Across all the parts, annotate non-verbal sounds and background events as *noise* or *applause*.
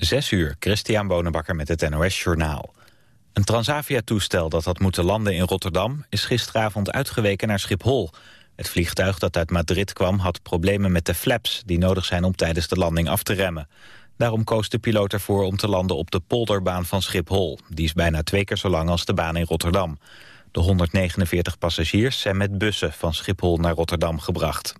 Zes uur, Christian Bonenbakker met het NOS Journaal. Een Transavia-toestel dat had moeten landen in Rotterdam... is gisteravond uitgeweken naar Schiphol. Het vliegtuig dat uit Madrid kwam had problemen met de flaps... die nodig zijn om tijdens de landing af te remmen. Daarom koos de piloot ervoor om te landen op de polderbaan van Schiphol. Die is bijna twee keer zo lang als de baan in Rotterdam. De 149 passagiers zijn met bussen van Schiphol naar Rotterdam gebracht.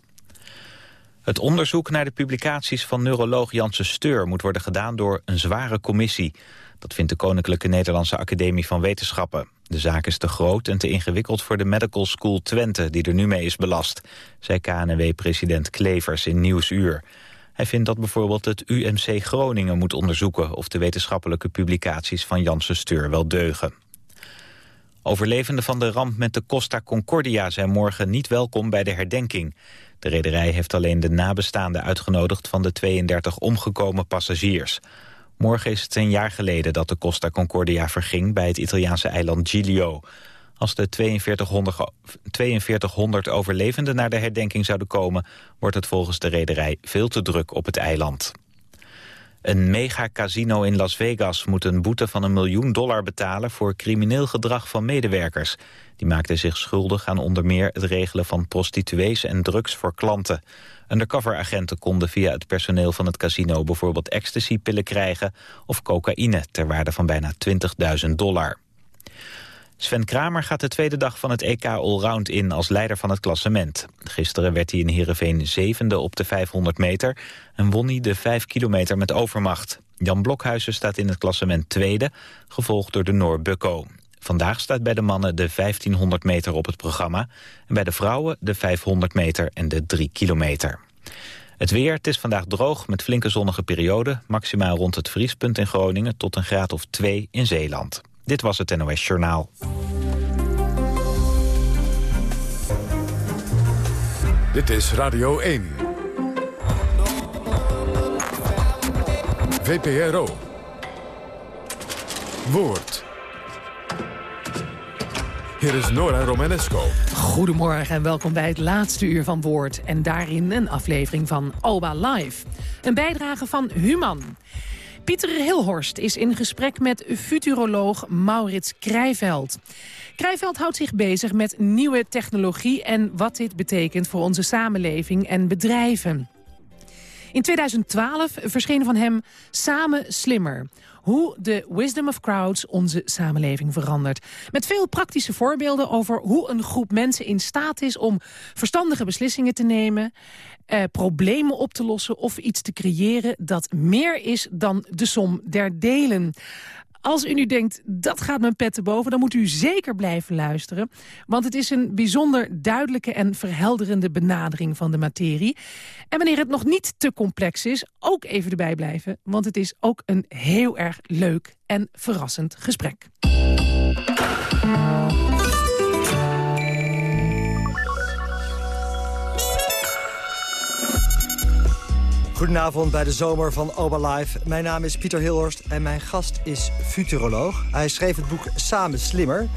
Het onderzoek naar de publicaties van neuroloog Janssen Steur... moet worden gedaan door een zware commissie. Dat vindt de Koninklijke Nederlandse Academie van Wetenschappen. De zaak is te groot en te ingewikkeld voor de Medical School Twente... die er nu mee is belast, zei KNW-president Klevers in Nieuwsuur. Hij vindt dat bijvoorbeeld het UMC Groningen moet onderzoeken... of de wetenschappelijke publicaties van Janssen Steur wel deugen. Overlevenden van de ramp met de Costa Concordia zijn morgen niet welkom bij de herdenking. De rederij heeft alleen de nabestaanden uitgenodigd van de 32 omgekomen passagiers. Morgen is het een jaar geleden dat de Costa Concordia verging bij het Italiaanse eiland Giglio. Als de 4200, 4200 overlevenden naar de herdenking zouden komen... wordt het volgens de rederij veel te druk op het eiland. Een megacasino in Las Vegas moet een boete van een miljoen dollar betalen... voor crimineel gedrag van medewerkers. Die maakten zich schuldig aan onder meer het regelen van prostituees en drugs voor klanten. Undercover-agenten konden via het personeel van het casino... bijvoorbeeld ecstasy-pillen krijgen of cocaïne ter waarde van bijna 20.000 dollar. Sven Kramer gaat de tweede dag van het EK Allround in als leider van het klassement. Gisteren werd hij in Heerenveen zevende op de 500 meter... en won hij de 5 kilometer met overmacht. Jan Blokhuizen staat in het klassement tweede, gevolgd door de Noor Bukko. Vandaag staat bij de mannen de 1500 meter op het programma... en bij de vrouwen de 500 meter en de 3 kilometer. Het weer, het is vandaag droog met flinke zonnige perioden... maximaal rond het vriespunt in Groningen tot een graad of 2 in Zeeland. Dit was het NOS Journaal. Dit is Radio 1. VPRO. Woord. Hier is Nora Romanesco. Goedemorgen en welkom bij het laatste uur van Woord. En daarin een aflevering van Oba Live. Een bijdrage van Human. Pieter Hilhorst is in gesprek met futuroloog Maurits Krijveld. Krijveld houdt zich bezig met nieuwe technologie... en wat dit betekent voor onze samenleving en bedrijven. In 2012 verscheen van hem Samen Slimmer. Hoe de wisdom of crowds onze samenleving verandert. Met veel praktische voorbeelden over hoe een groep mensen in staat is... om verstandige beslissingen te nemen eh, problemen op te lossen of iets te creëren dat meer is dan de som der delen. Als u nu denkt, dat gaat mijn pet te boven... dan moet u zeker blijven luisteren. Want het is een bijzonder duidelijke en verhelderende benadering van de materie. En wanneer het nog niet te complex is, ook even erbij blijven. Want het is ook een heel erg leuk en verrassend gesprek. Goedenavond bij de zomer van Oba Live. Mijn naam is Pieter Hilhorst en mijn gast is futuroloog. Hij schreef het boek Samen Slimmer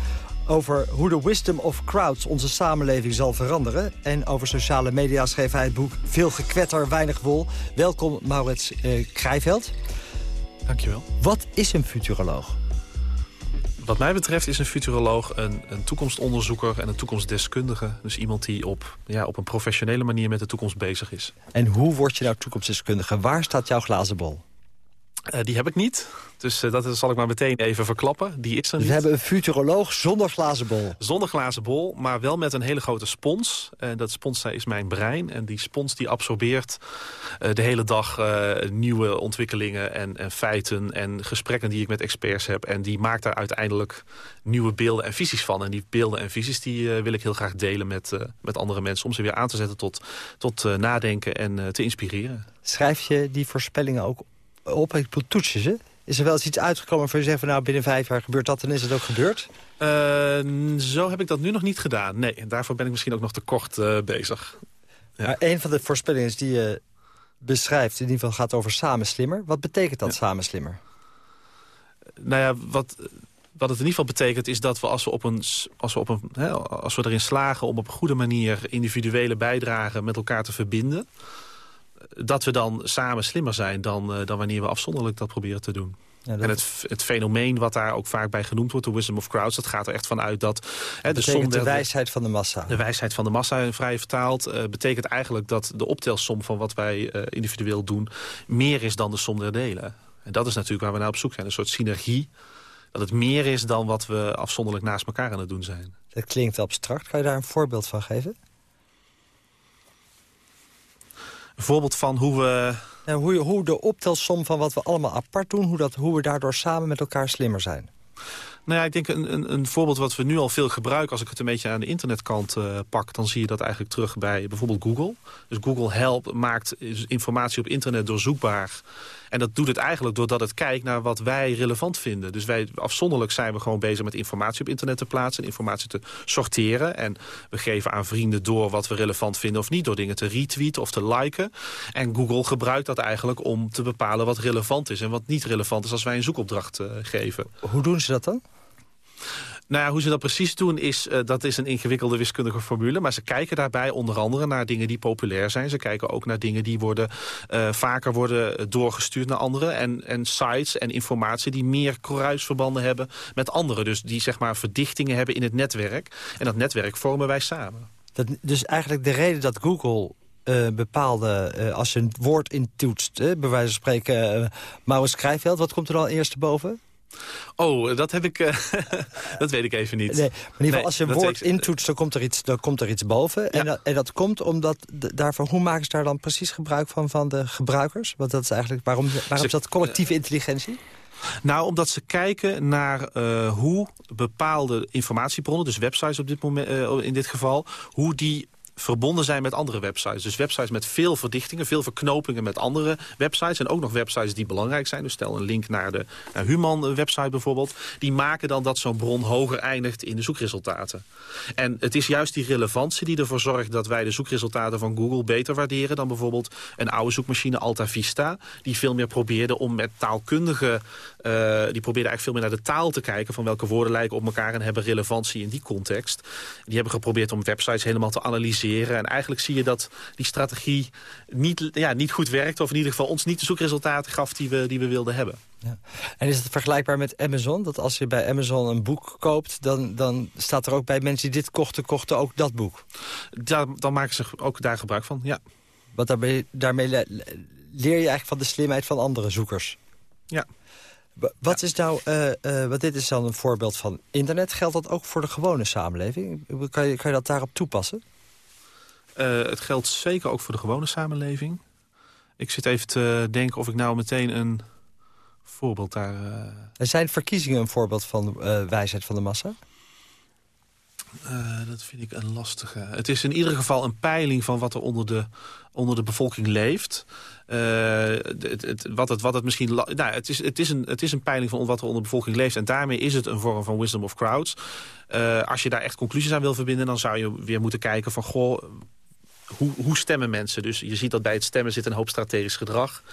over hoe de wisdom of crowds onze samenleving zal veranderen. En over sociale media schreef hij het boek Veel gekwetter, weinig wol. Welkom Maurits eh, Krijveld. Dankjewel. Wat is een futuroloog? Wat mij betreft is een futuroloog een, een, toekomstonderzoeker en een toekomstdeskundige. Dus iemand die op, ja, op een professionele manier met de toekomst bezig is. En hoe word je nou toekomstdeskundige? Waar staat jouw glazen bol? Uh, die heb ik niet. Dus uh, dat zal ik maar meteen even verklappen. Die is er dus niet. we hebben een futuroloog zonder glazen bol. Zonder glazen bol, maar wel met een hele grote spons. En dat spons is mijn brein. En die spons die absorbeert de hele dag nieuwe ontwikkelingen en, en, feiten... en gesprekken die ik met experts heb. En die maakt daar uiteindelijk nieuwe beelden en visies van. En die beelden en visies die wil ik heel graag delen met, met andere mensen... om ze weer aan te zetten tot, tot nadenken en te inspireren. Schrijf je die voorspellingen ook op? Ik toets je ze. Is er wel eens iets uitgekomen waarvan je zegt... Van, nou, binnen vijf jaar gebeurt dat en is het ook gebeurd? Uh, zo heb ik dat nu nog niet gedaan. Nee, daarvoor ben ik misschien ook nog te kort uh, bezig. Ja. Maar een van de voorspellingen die je beschrijft... in ieder geval gaat over samen slimmer. Wat betekent dat, ja. samen slimmer? Nou ja, wat, wat het in ieder geval betekent is dat we als we, op een, als we, op een, hè, als we erin slagen... om op een goede manier individuele bijdragen met elkaar te verbinden dat we dan samen slimmer zijn dan, dan wanneer we afzonderlijk dat proberen te doen. Ja, En het, het, fenomeen wat daar ook vaak bij genoemd wordt, de wisdom of crowds... dat gaat er echt van uit dat... Hè, de, som de wijsheid van de massa. De wijsheid van de massa, vrij vertaald, uh, betekent eigenlijk dat de optelsom van wat wij uh, individueel doen... meer is dan de som der delen. En dat is natuurlijk waar we naar op zoek zijn, een soort synergie. Dat het meer is dan wat we afzonderlijk naast elkaar aan het doen zijn. Dat klinkt abstract. Kan je daar een voorbeeld van geven? Een voorbeeld van hoe we en hoe, hoe de optelsom van wat we allemaal apart doen... Hoe, dat, hoe we daardoor samen met elkaar slimmer zijn. Nou ja, ik denk een, een, een, voorbeeld wat we nu al veel gebruiken... als ik het een beetje aan de internetkant uh, pak... dan zie je dat eigenlijk terug bij bijvoorbeeld Google. Dus Google Help maakt informatie op internet doorzoekbaar... En dat doet het eigenlijk doordat het kijkt naar wat wij relevant vinden. Dus wij afzonderlijk zijn we gewoon bezig met informatie op internet te plaatsen... en informatie te sorteren. En we geven aan vrienden door wat we relevant vinden of niet... door dingen te retweeten of te liken. En Google gebruikt dat eigenlijk om te bepalen wat relevant is... en wat niet relevant is als wij een zoekopdracht uh, geven. Hoe doen ze dat dan? Nou ja, hoe ze dat precies doen, is, uh, dat is een ingewikkelde wiskundige formule. Maar ze kijken daarbij onder andere naar dingen die populair zijn. Ze kijken ook naar dingen die worden, uh, vaker worden doorgestuurd naar anderen. En, en sites en informatie die meer kruisverbanden hebben met anderen. Dus die zeg maar verdichtingen hebben in het netwerk. En dat netwerk vormen wij samen. Dat, dus eigenlijk de reden dat Google uh, bepaalde, als je een woord intoetst, uh, bij wijze van spreken uh, Maurits wat komt er dan eerst boven? Oh, dat heb ik. Uh, *laughs* dat weet ik even niet. Nee, maar in ieder geval, als je een woord intoetst, dan komt er iets, dan komt er iets boven. Ja. En, dat, en dat komt omdat daarvan, hoe maken ze daar dan precies gebruik van van de gebruikers? Want dat is eigenlijk waarom, waarom is dat collectieve intelligentie? Nou, omdat ze kijken naar uh, hoe bepaalde informatiebronnen, dus websites op dit moment, uh, in dit geval, hoe die verbonden zijn met andere websites. Dus websites met veel verdichtingen, veel verknopingen met andere websites. En ook nog websites die belangrijk zijn. Dus stel een link naar de naar Human website bijvoorbeeld. Die maken dan dat zo'n bron hoger eindigt in de zoekresultaten. En het is juist die relevantie die ervoor zorgt dat wij de zoekresultaten van Google beter waarderen dan bijvoorbeeld een oude zoekmachine Alta Vista. Die veel meer probeerde om met taalkundige, uh, die probeerde eigenlijk veel meer naar de taal te kijken van welke woorden lijken op elkaar en hebben relevantie in die context. Die hebben geprobeerd om websites helemaal te analyseren en eigenlijk zie je dat die strategie niet, ja, niet goed werkt... of in ieder geval ons niet de zoekresultaten gaf die we, die we wilden hebben. Ja. En is het vergelijkbaar met Amazon? Dat als je bij Amazon een boek koopt... dan, dan staat er ook bij mensen die dit kochten, kochten ook dat boek? Dan maken ze ook daar gebruik van, ja. Want daarmee, daarmee leer je eigenlijk van de slimheid van andere zoekers? Ja. Wat is nou, uh, uh, wat dit is dan een voorbeeld van internet. Geldt dat ook voor de gewone samenleving? Kan je, kan je dat daarop toepassen? Uh, het geldt zeker ook voor de gewone samenleving. Ik zit even te denken of ik nou meteen een voorbeeld daar... Uh... Er zijn verkiezingen een voorbeeld van uh, wijsheid van de massa? dat vind ik een lastige. Het is in ieder geval een peiling van wat er onder de, onder de bevolking leeft. Het, het, wat, het, wat het misschien... Nou, het, is, het, is een, het is een peiling van wat er onder de bevolking leeft. En daarmee is het een vorm van wisdom of crowds. als je daar echt conclusies aan wil verbinden... dan zou je weer moeten kijken van... goh, hoe, hoe stemmen mensen? Dus je ziet dat bij het stemmen zit een hoop strategisch gedrag.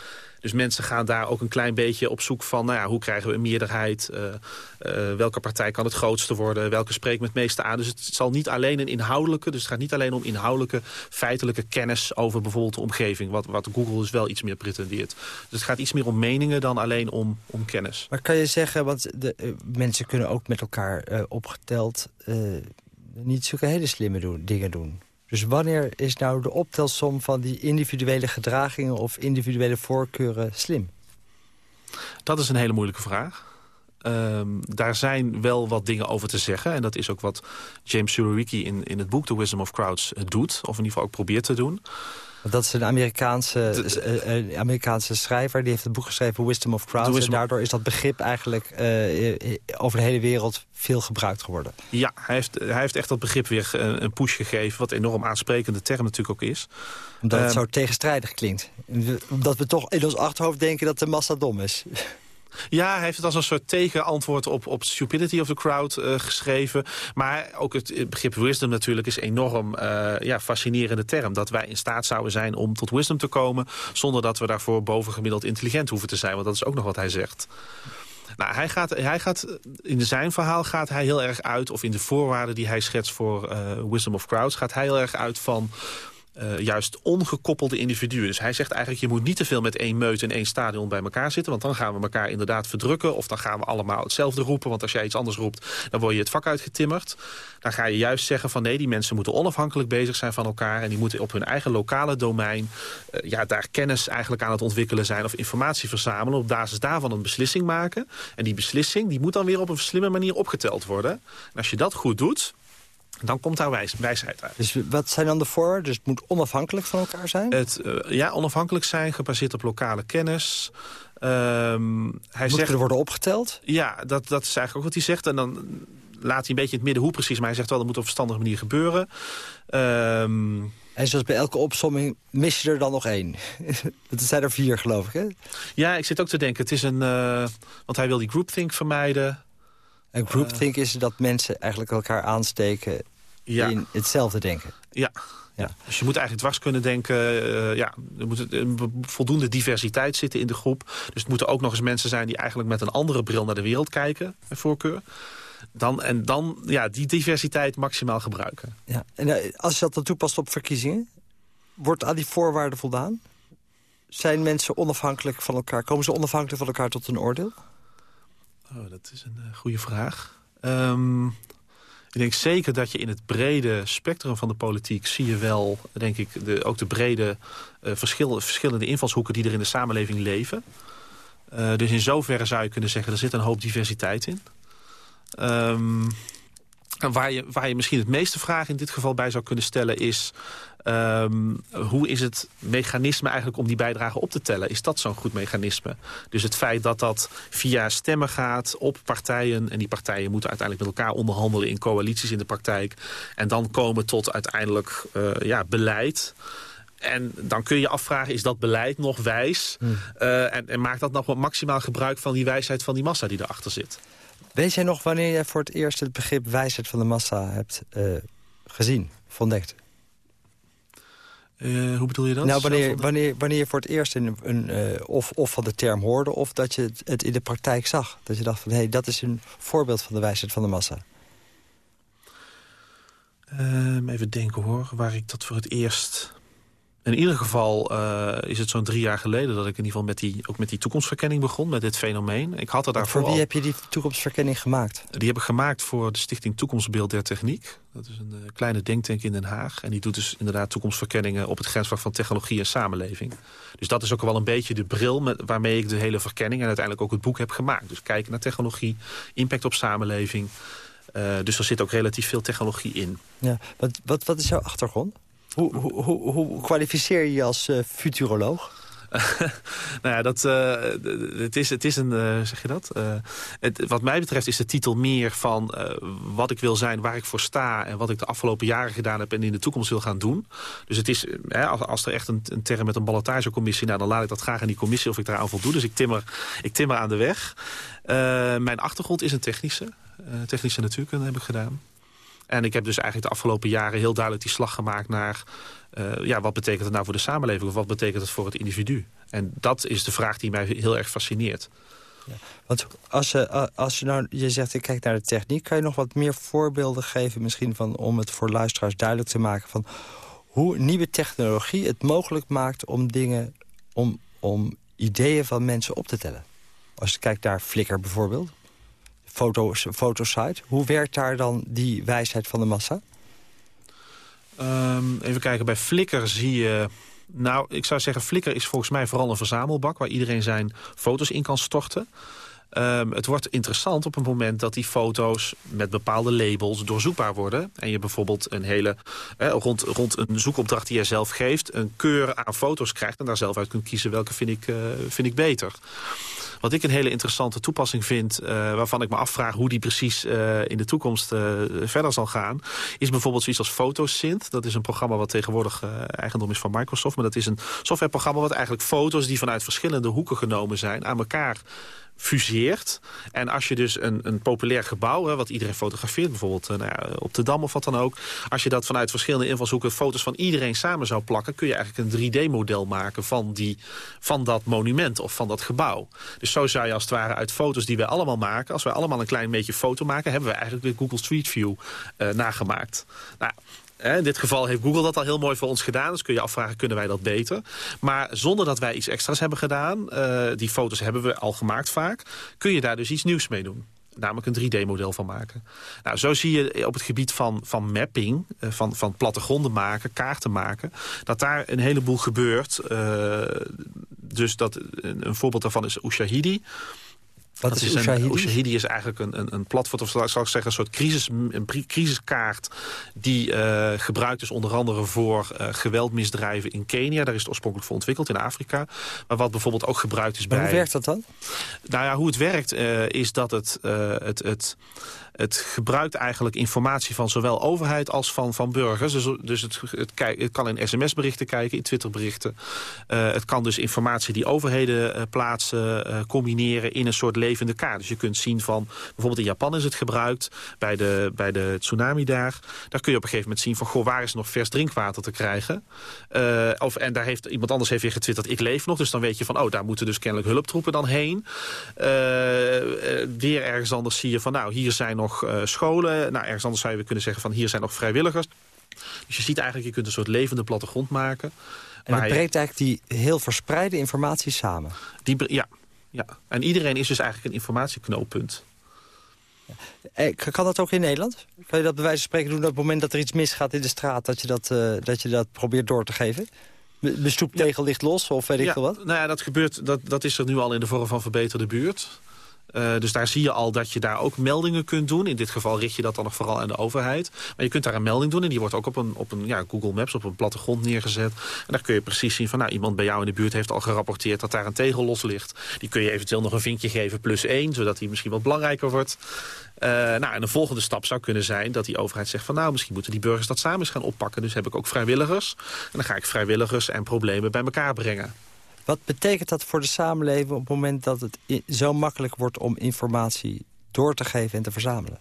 Dus mensen gaan daar ook een klein beetje op zoek van... Nou ja, hoe krijgen we een meerderheid? Uh, uh, welke partij kan het grootste worden? Welke spreekt met het meeste aan? Dus het zal niet alleen een inhoudelijke... dus het gaat niet alleen om inhoudelijke, feitelijke kennis... over bijvoorbeeld de omgeving, wat, wat Google dus wel iets meer pretendeert. Dus het gaat iets meer om meningen dan alleen om, om kennis. Maar kan je zeggen, want de, uh, mensen kunnen ook met elkaar opgeteld... niet zulke hele slimme dingen doen... Dus wanneer is nou de optelsom van die individuele gedragingen... of individuele voorkeuren slim? Dat is een hele moeilijke vraag. Um, daar zijn wel wat dingen over te zeggen. En dat is ook wat James Surowiecki in, in het boek The Wisdom of Crowds doet. Of in ieder geval ook probeert te doen. Dat is een Amerikaanse, uh, Amerikaanse schrijver. Die heeft het boek geschreven Wisdom of Crowds. Wisdom en daardoor is dat begrip eigenlijk uh, over de hele wereld veel gebruikt geworden. Ja, hij heeft, hij heeft echt dat begrip weer een push gegeven. Wat een enorm aansprekende term natuurlijk ook is. Omdat het zo tegenstrijdig klinkt. Omdat we toch in ons achterhoofd denken dat de massa dom is. Ja, hij heeft het als een soort tegenantwoord op, op stupidity of the crowd uh, geschreven. Maar ook het begrip wisdom natuurlijk is enorm uh, ja, fascinerende term. Dat wij in staat zouden zijn om tot wisdom te komen... zonder dat we daarvoor bovengemiddeld intelligent hoeven te zijn. Want dat is ook nog wat hij zegt. Nou, hij gaat, hij gaat, in zijn verhaal gaat hij heel erg uit... of in de voorwaarden die hij schetst voor uh, Wisdom of Crowds... gaat hij heel erg uit van uh, juist ongekoppelde individuen. Dus hij zegt eigenlijk, je moet niet te veel met één meut in één stadion bij elkaar zitten. Want dan gaan we elkaar inderdaad verdrukken. Of dan gaan we allemaal hetzelfde roepen. Want als jij iets anders roept, dan word je het vak uitgetimmerd. Dan ga je juist zeggen van nee, die mensen moeten onafhankelijk bezig zijn van elkaar. En die moeten op hun eigen lokale domein uh, ja, daar kennis eigenlijk aan het ontwikkelen zijn. Of informatie verzamelen. Op basis daarvan een beslissing maken. En die beslissing die moet dan weer op een slimme manier opgeteld worden. En als je dat goed doet, dan komt daar wijs, wijsheid uit. Dus wat zijn dan de voorwaarden? Dus het moet onafhankelijk van elkaar zijn? Het, uh, ja, onafhankelijk zijn, gebaseerd op lokale kennis. Um, hij zegt, er worden opgeteld? Ja, dat, dat is eigenlijk ook wat hij zegt. En dan laat hij een beetje in het midden hoe precies. Maar hij zegt wel, dat moet op een verstandige manier gebeuren. Um, en zoals bij elke opsomming mis je er dan nog één. *laughs* Het zijn er vier, geloof ik, hè? Ja, ik zit ook te denken. Het is een... Uh, want hij wil die groupthink vermijden. En groupthink uh, is dat mensen eigenlijk elkaar aansteken ja. in hetzelfde denken. Ja. Ja. Dus je moet eigenlijk dwars kunnen denken... Uh, ja, er moet een voldoende diversiteit zitten in de groep. Dus het moeten ook nog eens mensen zijn... die eigenlijk met een andere bril naar de wereld kijken, bij voorkeur. Dan, en dan ja, die diversiteit maximaal gebruiken. Ja. En als je dat dan toepast op verkiezingen... wordt aan die voorwaarden voldaan? Zijn mensen onafhankelijk van elkaar? Komen ze onafhankelijk van elkaar tot een oordeel? Oh, dat is een uh, goede vraag. Um, ik denk zeker dat je in het brede spectrum van de politiek... zie je wel, denk ik, de, ook de brede verschil, verschillende invalshoeken... die er in de samenleving leven. Uh, dus in zoverre zou je kunnen zeggen, er zit een hoop diversiteit in. Um, waar, je, waar je misschien het meeste vragen in dit geval bij zou kunnen stellen is... Um, hoe is het mechanisme eigenlijk om die bijdrage op te tellen? Is dat zo'n goed mechanisme? Dus het feit dat dat via stemmen gaat op partijen... en die partijen moeten uiteindelijk met elkaar onderhandelen in coalities in de praktijk... en dan komen tot uiteindelijk uh, ja, beleid... En dan kun je afvragen, is dat beleid nog wijs? Hmm. Uh, en, en maakt dat nog maximaal gebruik van die wijsheid van die massa die erachter zit? Weet jij nog wanneer jij voor het eerst het begrip wijsheid van de massa hebt uh, gezien, ontdekt? Uh, hoe bedoel je dat? Nou, wanneer, wanneer, wanneer je voor het eerst een, een, uh, of, of van de term hoorde... of dat je het, het in de praktijk zag. Dat je dacht van, hé, hey, dat is een voorbeeld van de wijsheid van de massa. Uh, even denken hoor, waar ik dat voor het eerst in ieder geval uh, is het zo'n drie jaar geleden... dat ik in ieder geval met die, ook met die toekomstverkenning begon, met dit fenomeen. Ik had er daarvoor voor wie heb je die toekomstverkenning gemaakt? Die heb ik gemaakt voor de Stichting Toekomstbeeld der Techniek. Dat is een uh, kleine denktank in Den Haag. En die doet dus inderdaad toekomstverkenningen op het grensvlak van technologie en samenleving. Dus dat is ook wel een beetje de bril met, waarmee ik de hele verkenning... en uiteindelijk ook het boek heb gemaakt. Dus kijken naar technologie, impact op samenleving... Uh, dus er zit ook relatief veel technologie in. Ja, wat, wat, wat is jouw achtergrond? Hoe, hoe, hoe, kwalificeer je je als uh, futuroloog? *laughs* nou ja, dat, uh, het, is, het is een, uh, zeg je dat? Wat mij betreft is de titel meer van wat ik wil zijn, waar ik voor sta... en wat ik de afgelopen jaren gedaan heb en in de toekomst wil gaan doen. Dus het is, als, er echt een, een term met een ballotagecommissie... Nou, dan laat ik dat graag aan die commissie of ik daar aan voldoe. Dus ik timmer, ik timmer aan de weg. mijn achtergrond is een technische. technische natuurkunde heb ik gedaan. En ik heb dus eigenlijk de afgelopen jaren heel duidelijk die slag gemaakt naar... Uh, ja, wat betekent het nou voor de samenleving of wat betekent het voor het individu? En dat is de vraag die mij heel erg fascineert. Ja, want als je, als je nou, je zegt ik kijk naar de techniek... kan je nog wat meer voorbeelden geven misschien van, om het voor luisteraars duidelijk te maken... van hoe nieuwe technologie het mogelijk maakt om dingen... om, om ideeën van mensen op te tellen? Als je kijkt naar Flickr bijvoorbeeld foto's, fotosite. Hoe werkt daar dan die wijsheid van de massa? Um, even kijken, bij Flickr zie je... Nou, ik zou zeggen, Flickr is volgens mij vooral een verzamelbak... waar iedereen zijn foto's in kan storten. Um, het wordt interessant op het moment dat die foto's met bepaalde labels doorzoekbaar worden. En je bijvoorbeeld een hele, eh, rond, rond een zoekopdracht die je zelf geeft... een keur aan foto's krijgt en daar zelf uit kunt kiezen welke vind ik, uh, vind ik beter. Wat ik een hele interessante toepassing vind... Uh, waarvan ik me afvraag hoe die precies uh, in de toekomst uh, verder zal gaan... is bijvoorbeeld zoiets als Photosynth. Dat is een programma wat tegenwoordig eigendom is van Microsoft. Maar dat is een softwareprogramma wat eigenlijk foto's... die vanuit verschillende hoeken genomen zijn... aan elkaar fuseert. En als je dus een, een populair gebouw, hè, wat iedereen fotografeert... bijvoorbeeld nou ja, op de Dam of wat dan ook... als je dat vanuit verschillende invalshoeken foto's van iedereen samen zou plakken... kun je eigenlijk een 3D-model maken van, die, van dat monument of van dat gebouw. Dus zo zou je als het ware uit foto's die wij allemaal maken... als wij allemaal een klein beetje foto maken... hebben we eigenlijk de Google Street View uh, nagemaakt. Nou, In dit geval heeft Google dat al heel mooi voor ons gedaan. Dus kun je afvragen, kunnen wij dat beter? Maar zonder dat wij iets extra's hebben gedaan... Uh, die foto's hebben we al gemaakt vaak... kun je daar dus iets nieuws mee doen namelijk een 3D-model van maken. Nou, zo zie je op het gebied van, van mapping, uh, van, van plattegronden maken, kaarten maken... dat daar een heleboel gebeurt. Uh, dus dat, een voorbeeld daarvan is Ushahidi... Wat dat is, is? Een, Ushahidi is eigenlijk een, een, een platform, of zal ik zeggen, een soort crisis, een crisiskaart... die uh, gebruikt is onder andere voor uh, geweldmisdrijven in Kenia. Daar is het oorspronkelijk voor ontwikkeld, in Afrika. Maar wat bijvoorbeeld ook gebruikt is maar bij... hoe werkt dat dan? Nou ja, hoe het werkt uh, is dat het... het, het het gebruikt eigenlijk informatie van zowel overheid als van, van burgers. Dus, dus het, het, kan in sms-berichten kijken, in Twitter-berichten. Uh, het kan dus informatie die overheden uh, plaatsen uh, combineren in een soort levende kaart. Dus je kunt zien van, bijvoorbeeld in Japan is het gebruikt, bij de, bij de tsunami daar. Daar kun je op een gegeven moment zien van, goh, waar is nog vers drinkwater te krijgen? of, en daar heeft iemand anders heeft weer getwitterd, ik leef nog. Dus dan weet je van, oh, daar moeten dus kennelijk hulptroepen dan heen. weer ergens anders zie je van, nou, hier zijn nog uh, scholen. Nou, ergens anders zou je kunnen zeggen van hier zijn nog vrijwilligers. Dus je ziet eigenlijk, je kunt een soort levende plattegrond maken. En het brengt eigenlijk die heel verspreide informatie samen. Die, ja, ja, en iedereen is dus eigenlijk een informatieknooppunt. Ja. Kan dat ook in Nederland? Kan je dat bij wijze van spreken doen op het moment dat er iets misgaat in de straat... dat je dat, uh, dat, je dat probeert door te geven? De stoeptegel ligt los of weet ik ja, veel wat? Nou ja, dat, gebeurt, dat, dat is er nu al in de vorm van verbeterde buurt. Uh, dus daar zie je al dat je daar ook meldingen kunt doen. In dit geval richt je dat dan nog vooral aan de overheid. Maar je kunt daar een melding doen en die wordt ook op een, op een ja, Google Maps, op een plattegrond neergezet. En daar kun je precies zien van nou, iemand bij jou in de buurt heeft al gerapporteerd dat daar een tegel los ligt. Die kun je eventueel nog een vinkje geven plus één, zodat die misschien wat belangrijker wordt. Uh, nou, en de volgende stap zou kunnen zijn dat die overheid zegt van nou, misschien moeten die burgers dat samen eens gaan oppakken. Dus heb ik ook vrijwilligers. En dan ga ik vrijwilligers en problemen bij elkaar brengen. Wat betekent dat voor de samenleving op het moment dat het zo makkelijk wordt om informatie door te geven en te verzamelen?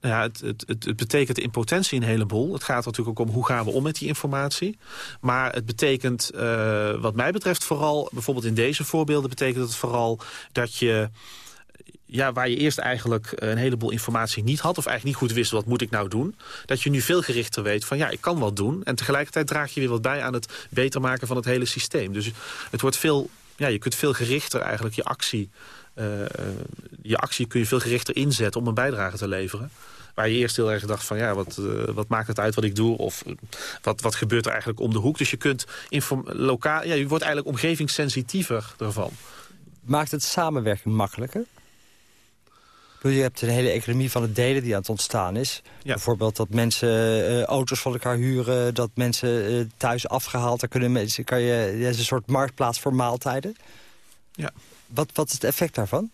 Nou ja, het, het, het, betekent in potentie een heleboel. Het gaat natuurlijk ook om hoe gaan we om met die informatie. Maar het betekent, uh, wat mij betreft vooral... bijvoorbeeld in deze voorbeelden betekent het vooral dat je ja, waar je eerst eigenlijk een heleboel informatie niet had... of eigenlijk niet goed wist wat moet ik nou doen... dat je nu veel gerichter weet van ja, ik kan wat doen... en tegelijkertijd draag je weer wat bij aan het beter maken van het hele systeem. Dus het wordt veel, ja, je kunt veel gerichter eigenlijk je actie... Uh, je actie kun je veel gerichter inzetten om een bijdrage te leveren. Waar je eerst heel erg dacht van ja, wat, wat maakt het uit wat ik doe? Of wat, wat gebeurt er eigenlijk om de hoek? Dus je kunt lokaal, ja, je wordt eigenlijk omgevingssensitiever ervan. Maakt het samenwerking makkelijker? Je hebt een hele economie van het delen die aan het ontstaan is. Ja. Bijvoorbeeld dat mensen uh, auto's van elkaar huren, dat mensen uh, thuis afgehaald. Daar kunnen mensen, kan je, het is een soort marktplaats voor maaltijden. Ja. Wat, wat is het effect daarvan?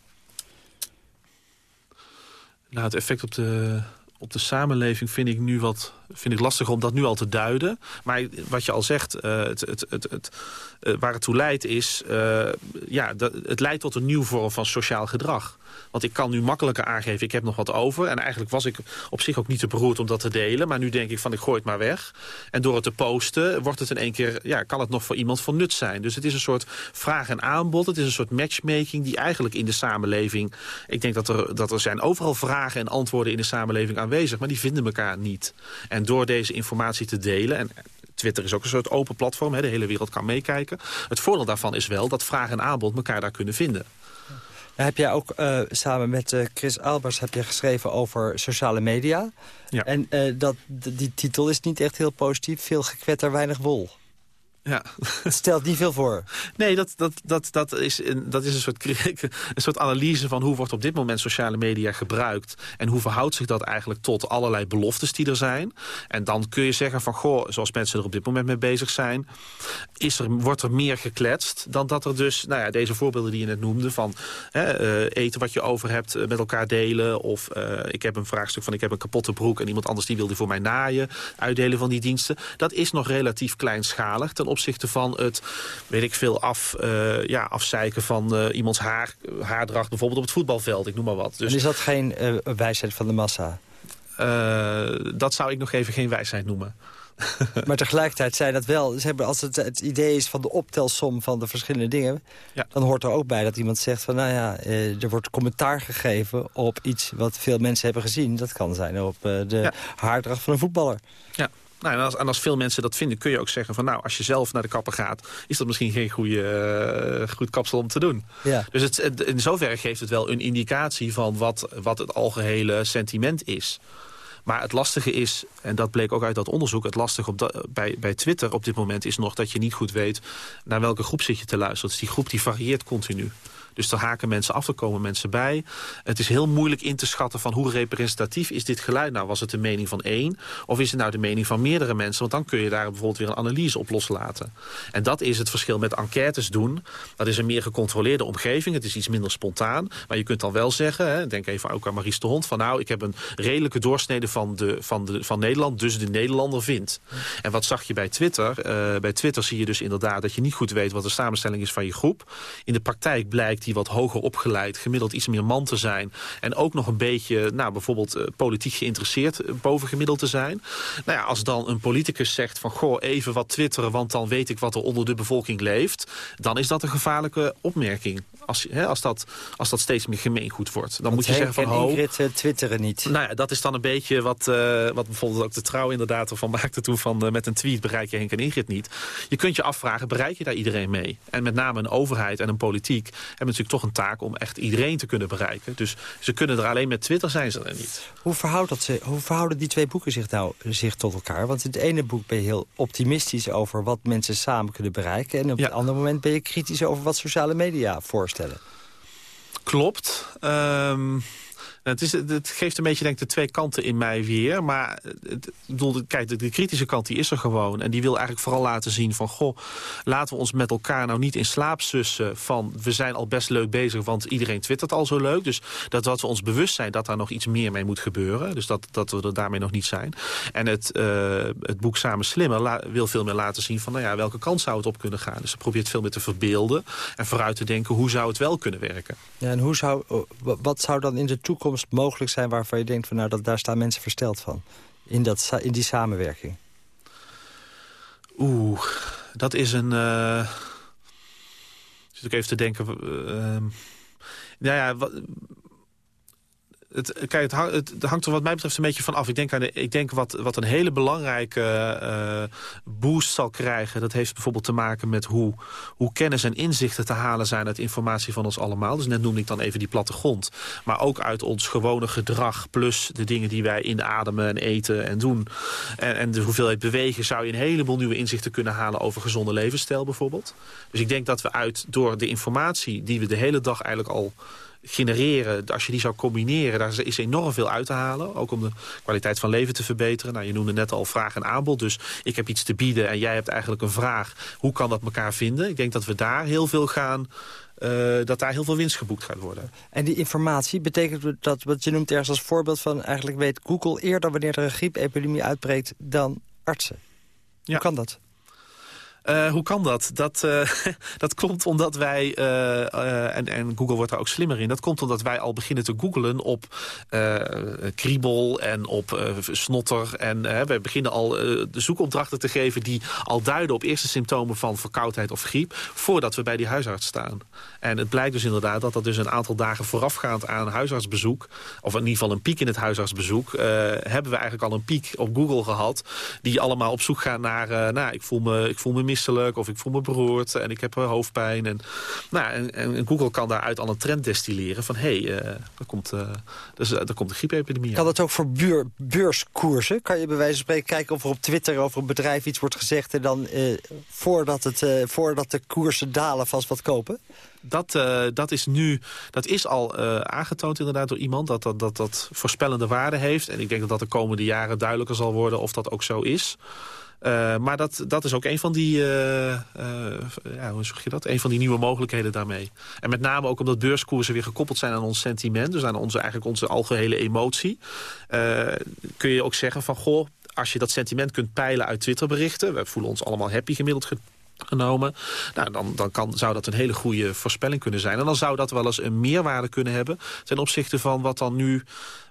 Nou, het effect op de, op de samenleving vind ik nu wat vind ik lastig om dat nu al te duiden. Maar wat je al zegt, uh, het, het, het, uh, waar het toe leidt is... Uh, ja, het leidt tot een nieuw vorm van sociaal gedrag. Want ik kan nu makkelijker aangeven, ik heb nog wat over. En eigenlijk was ik op zich ook niet te beroerd om dat te delen. Maar nu denk ik van, ik gooi het maar weg. En door het te posten, wordt het in één keer... Ja, kan het nog voor iemand van nut zijn. Dus het is een soort vraag en aanbod. Het is een soort matchmaking die eigenlijk in de samenleving... Ik denk dat er, dat er zijn overal vragen en antwoorden in de samenleving aanwezig. Maar die vinden elkaar niet. En door deze informatie te delen... en Twitter is ook een soort open platform, hè, de hele wereld kan meekijken. Het voordeel daarvan is wel dat vraag en aanbod elkaar daar kunnen vinden. Heb jij ook uh, samen met uh, Chris Albers heb je geschreven over sociale media. Ja. En uh, dat, die titel is niet echt heel positief. Veel gekwetter, weinig wol. Ja. Het stelt niet veel voor. Nee, dat, dat, dat, dat, is, een, dat is een soort, *laughs* een soort analyse van hoe wordt op dit moment sociale media gebruikt. En hoe verhoudt zich dat eigenlijk tot allerlei beloftes die er zijn. En dan kun je zeggen van, goh, zoals mensen er op dit moment mee bezig zijn. Is er, wordt er meer gekletst dan dat er dus, nou ja, deze voorbeelden die je net noemde. Van hè, uh, eten wat je over hebt, uh, met elkaar delen. Of uh, ik heb een vraagstuk van, ik heb een kapotte broek. En iemand anders die wil die voor mij naaien. Uitdelen van die diensten. Dat is nog relatief kleinschalig ten opzichte van het, weet ik veel, af, uh, ja, afzeiken van uh, iemands haar, haardracht, bijvoorbeeld op het voetbalveld, ik noem maar wat. Dus, en is dat geen uh, wijsheid van de massa? dat zou ik nog even geen wijsheid noemen. *laughs* maar tegelijkertijd zijn dat wel... Ze hebben, als het het idee is van de optelsom van de verschillende dingen... Ja. dan hoort er ook bij dat iemand zegt van... nou ja, eh, er wordt commentaar gegeven op iets wat veel mensen hebben gezien. Dat kan zijn op eh, de haardracht van een voetballer. Ja. Nou, en, als, en als veel mensen dat vinden, kun je ook zeggen van... nou, als je zelf naar de kapper gaat, is dat misschien geen goede, uh, goed kapsel om te doen. Ja. Dus het, in zoverre geeft het wel een indicatie van wat, wat het algehele sentiment is. Maar het lastige is, en dat bleek ook uit dat onderzoek... het lastige op bij, bij Twitter op dit moment is nog dat je niet goed weet... naar welke groep zit je te luisteren. Dus die groep die varieert continu. Dus er haken mensen af, er komen mensen bij. Het is heel moeilijk in te schatten van hoe representatief is dit geluid. Nou, was het de mening van één? Of is het nou de mening van meerdere mensen? Want dan kun je daar bijvoorbeeld weer een analyse op loslaten. En dat is het verschil met enquêtes doen. Dat is een meer gecontroleerde omgeving. Het is iets minder spontaan. Maar je kunt dan wel zeggen, hè, denk even ook aan Maries de Hond... van nou, ik heb een redelijke doorsnede van, de, van, de, van Nederland... dus de Nederlander vindt. En wat zag je bij Twitter? Uh, bij Twitter zie je dus inderdaad dat je niet goed weet... wat de samenstelling is van je groep. In de praktijk blijkt die wat hoger opgeleid, gemiddeld iets meer man te zijn. En ook nog een beetje, nou, bijvoorbeeld uh, politiek geïnteresseerd uh, bovengemiddeld te zijn. Nou ja, als dan een politicus zegt van, goh, even wat twitteren, want dan weet ik wat er onder de bevolking leeft. Dan is dat een gevaarlijke opmerking als, hè, als, dat, als dat steeds meer gemeengoed wordt. Dan moet je zeggen van... ho, Ingrid uh, twitteren niet. Nou ja, dat is dan een beetje wat, uh, wat bijvoorbeeld ook de trouw inderdaad ervan *laughs* maakte toen van uh, met een tweet bereik je Henk en Ingrid niet. Je kunt je afvragen, bereik je daar iedereen mee? En met name een overheid en een politiek hebben natuurlijk toch een taak om echt iedereen te kunnen bereiken. Dus ze kunnen er alleen met Twitter zijn ze er niet. Hoe, verhoudt dat, hoe verhouden die twee boeken zich nou zich tot elkaar? Want in het ene boek ben je heel optimistisch over wat mensen samen kunnen bereiken. En op het andere moment ben je kritisch over wat sociale media voorstellen. Klopt. Um, het, is, het geeft een beetje denk ik, de twee kanten in mij weer. Maar het, bedoel, kijk, de, kritische kant die is er gewoon. En die wil eigenlijk vooral laten zien van... goh, laten we ons met elkaar nou niet in slaap sussen van... we zijn al best leuk bezig, want iedereen twittert al zo leuk. Dus dat, dat we ons bewust zijn dat daar nog iets meer mee moet gebeuren. Dus dat, dat we er daarmee nog niet zijn. En het, uh, het boek Samen Slimmer wil veel meer laten zien van... nou ja, welke kant zou het op kunnen gaan. Dus ze probeert veel meer te verbeelden en vooruit te denken... hoe zou het wel kunnen werken. Ja, en hoe zou, wat zou dan in de toekomst mogelijk zijn waarvan je denkt... van nou, dat, daar staan mensen versteld van, in, dat, in die samenwerking? Oeh, dat is een... Uh... Zit ik even te denken... Uh, nou ja, wat, het, kijk, het, hangt er wat mij betreft een beetje van af. Ik denk, aan ik denk wat, wat een hele belangrijke uh, boost zal krijgen... dat heeft bijvoorbeeld te maken met hoe, hoe kennis en inzichten te halen zijn... uit informatie van ons allemaal. Dus net noemde ik dan even die plattegrond. Maar ook uit ons gewone gedrag... plus de dingen die wij inademen en eten en doen. En, en de hoeveelheid bewegen... zou je een heleboel nieuwe inzichten kunnen halen... over gezonde levensstijl bijvoorbeeld. Dus ik denk dat we uit door de informatie die we de hele dag eigenlijk al genereren, als je die zou combineren... daar is enorm veel uit te halen. Ook om de kwaliteit van leven te verbeteren. Nou, je noemde net al vraag en aanbod. Dus ik heb iets te bieden en jij hebt eigenlijk een vraag. Hoe kan dat elkaar vinden? Ik denk dat we daar heel veel gaan... Uh, dat daar heel veel winst geboekt gaat worden. En die informatie, betekent dat wat je noemt ergens als voorbeeld van... eigenlijk weet Google eerder wanneer er een griepepidemie uitbreekt dan artsen? Ja. Hoe kan dat? Uh, hoe kan dat? Dat, uh, *laughs* dat komt omdat wij, uh, en, en Google wordt daar ook slimmer in... dat komt omdat wij al beginnen te googlen op kriebel en op snotter. En we beginnen al de zoekopdrachten te geven... die al duiden op eerste symptomen van verkoudheid of griep... voordat we bij die huisarts staan. En het blijkt dus inderdaad dat dat dus een aantal dagen voorafgaand aan huisartsbezoek... of in ieder geval een piek in het huisartsbezoek... hebben we eigenlijk al een piek op Google gehad... die allemaal op zoek gaan naar... nou, ik voel me, ik voel me of ik voel me beroerd en ik heb hoofdpijn. En, nou, en, en, Google kan daaruit al een trend destilleren van... hé, hey, uh, er, komt, uh, dus, er komt een griepepidemie Kan dat ook voor beurskoersen? Kan je bij wijze van spreken kijken of er op Twitter over een bedrijf iets wordt gezegd... en dan uh, voordat, het, voordat de koersen dalen vast wat kopen? dat, uh, dat is nu, dat is al uh, aangetoond inderdaad door iemand, dat dat, dat dat voorspellende waarde heeft. En ik denk dat dat de komende jaren duidelijker zal worden of dat ook zo is. Uh, maar dat, dat is ook een van die, uh, uh, ja, hoe zeg je dat? Een van die nieuwe mogelijkheden daarmee. En met name ook omdat beurskoersen weer gekoppeld zijn aan ons sentiment. Dus aan onze, eigenlijk onze algehele emotie. kun je ook zeggen van, goh, als je dat sentiment kunt peilen uit Twitterberichten... we voelen ons allemaal happy gemiddeld genomen. Nou, dan, dan kan, zou dat een hele goede voorspelling kunnen zijn. En dan zou dat wel eens een meerwaarde kunnen hebben... ten opzichte van wat dan nu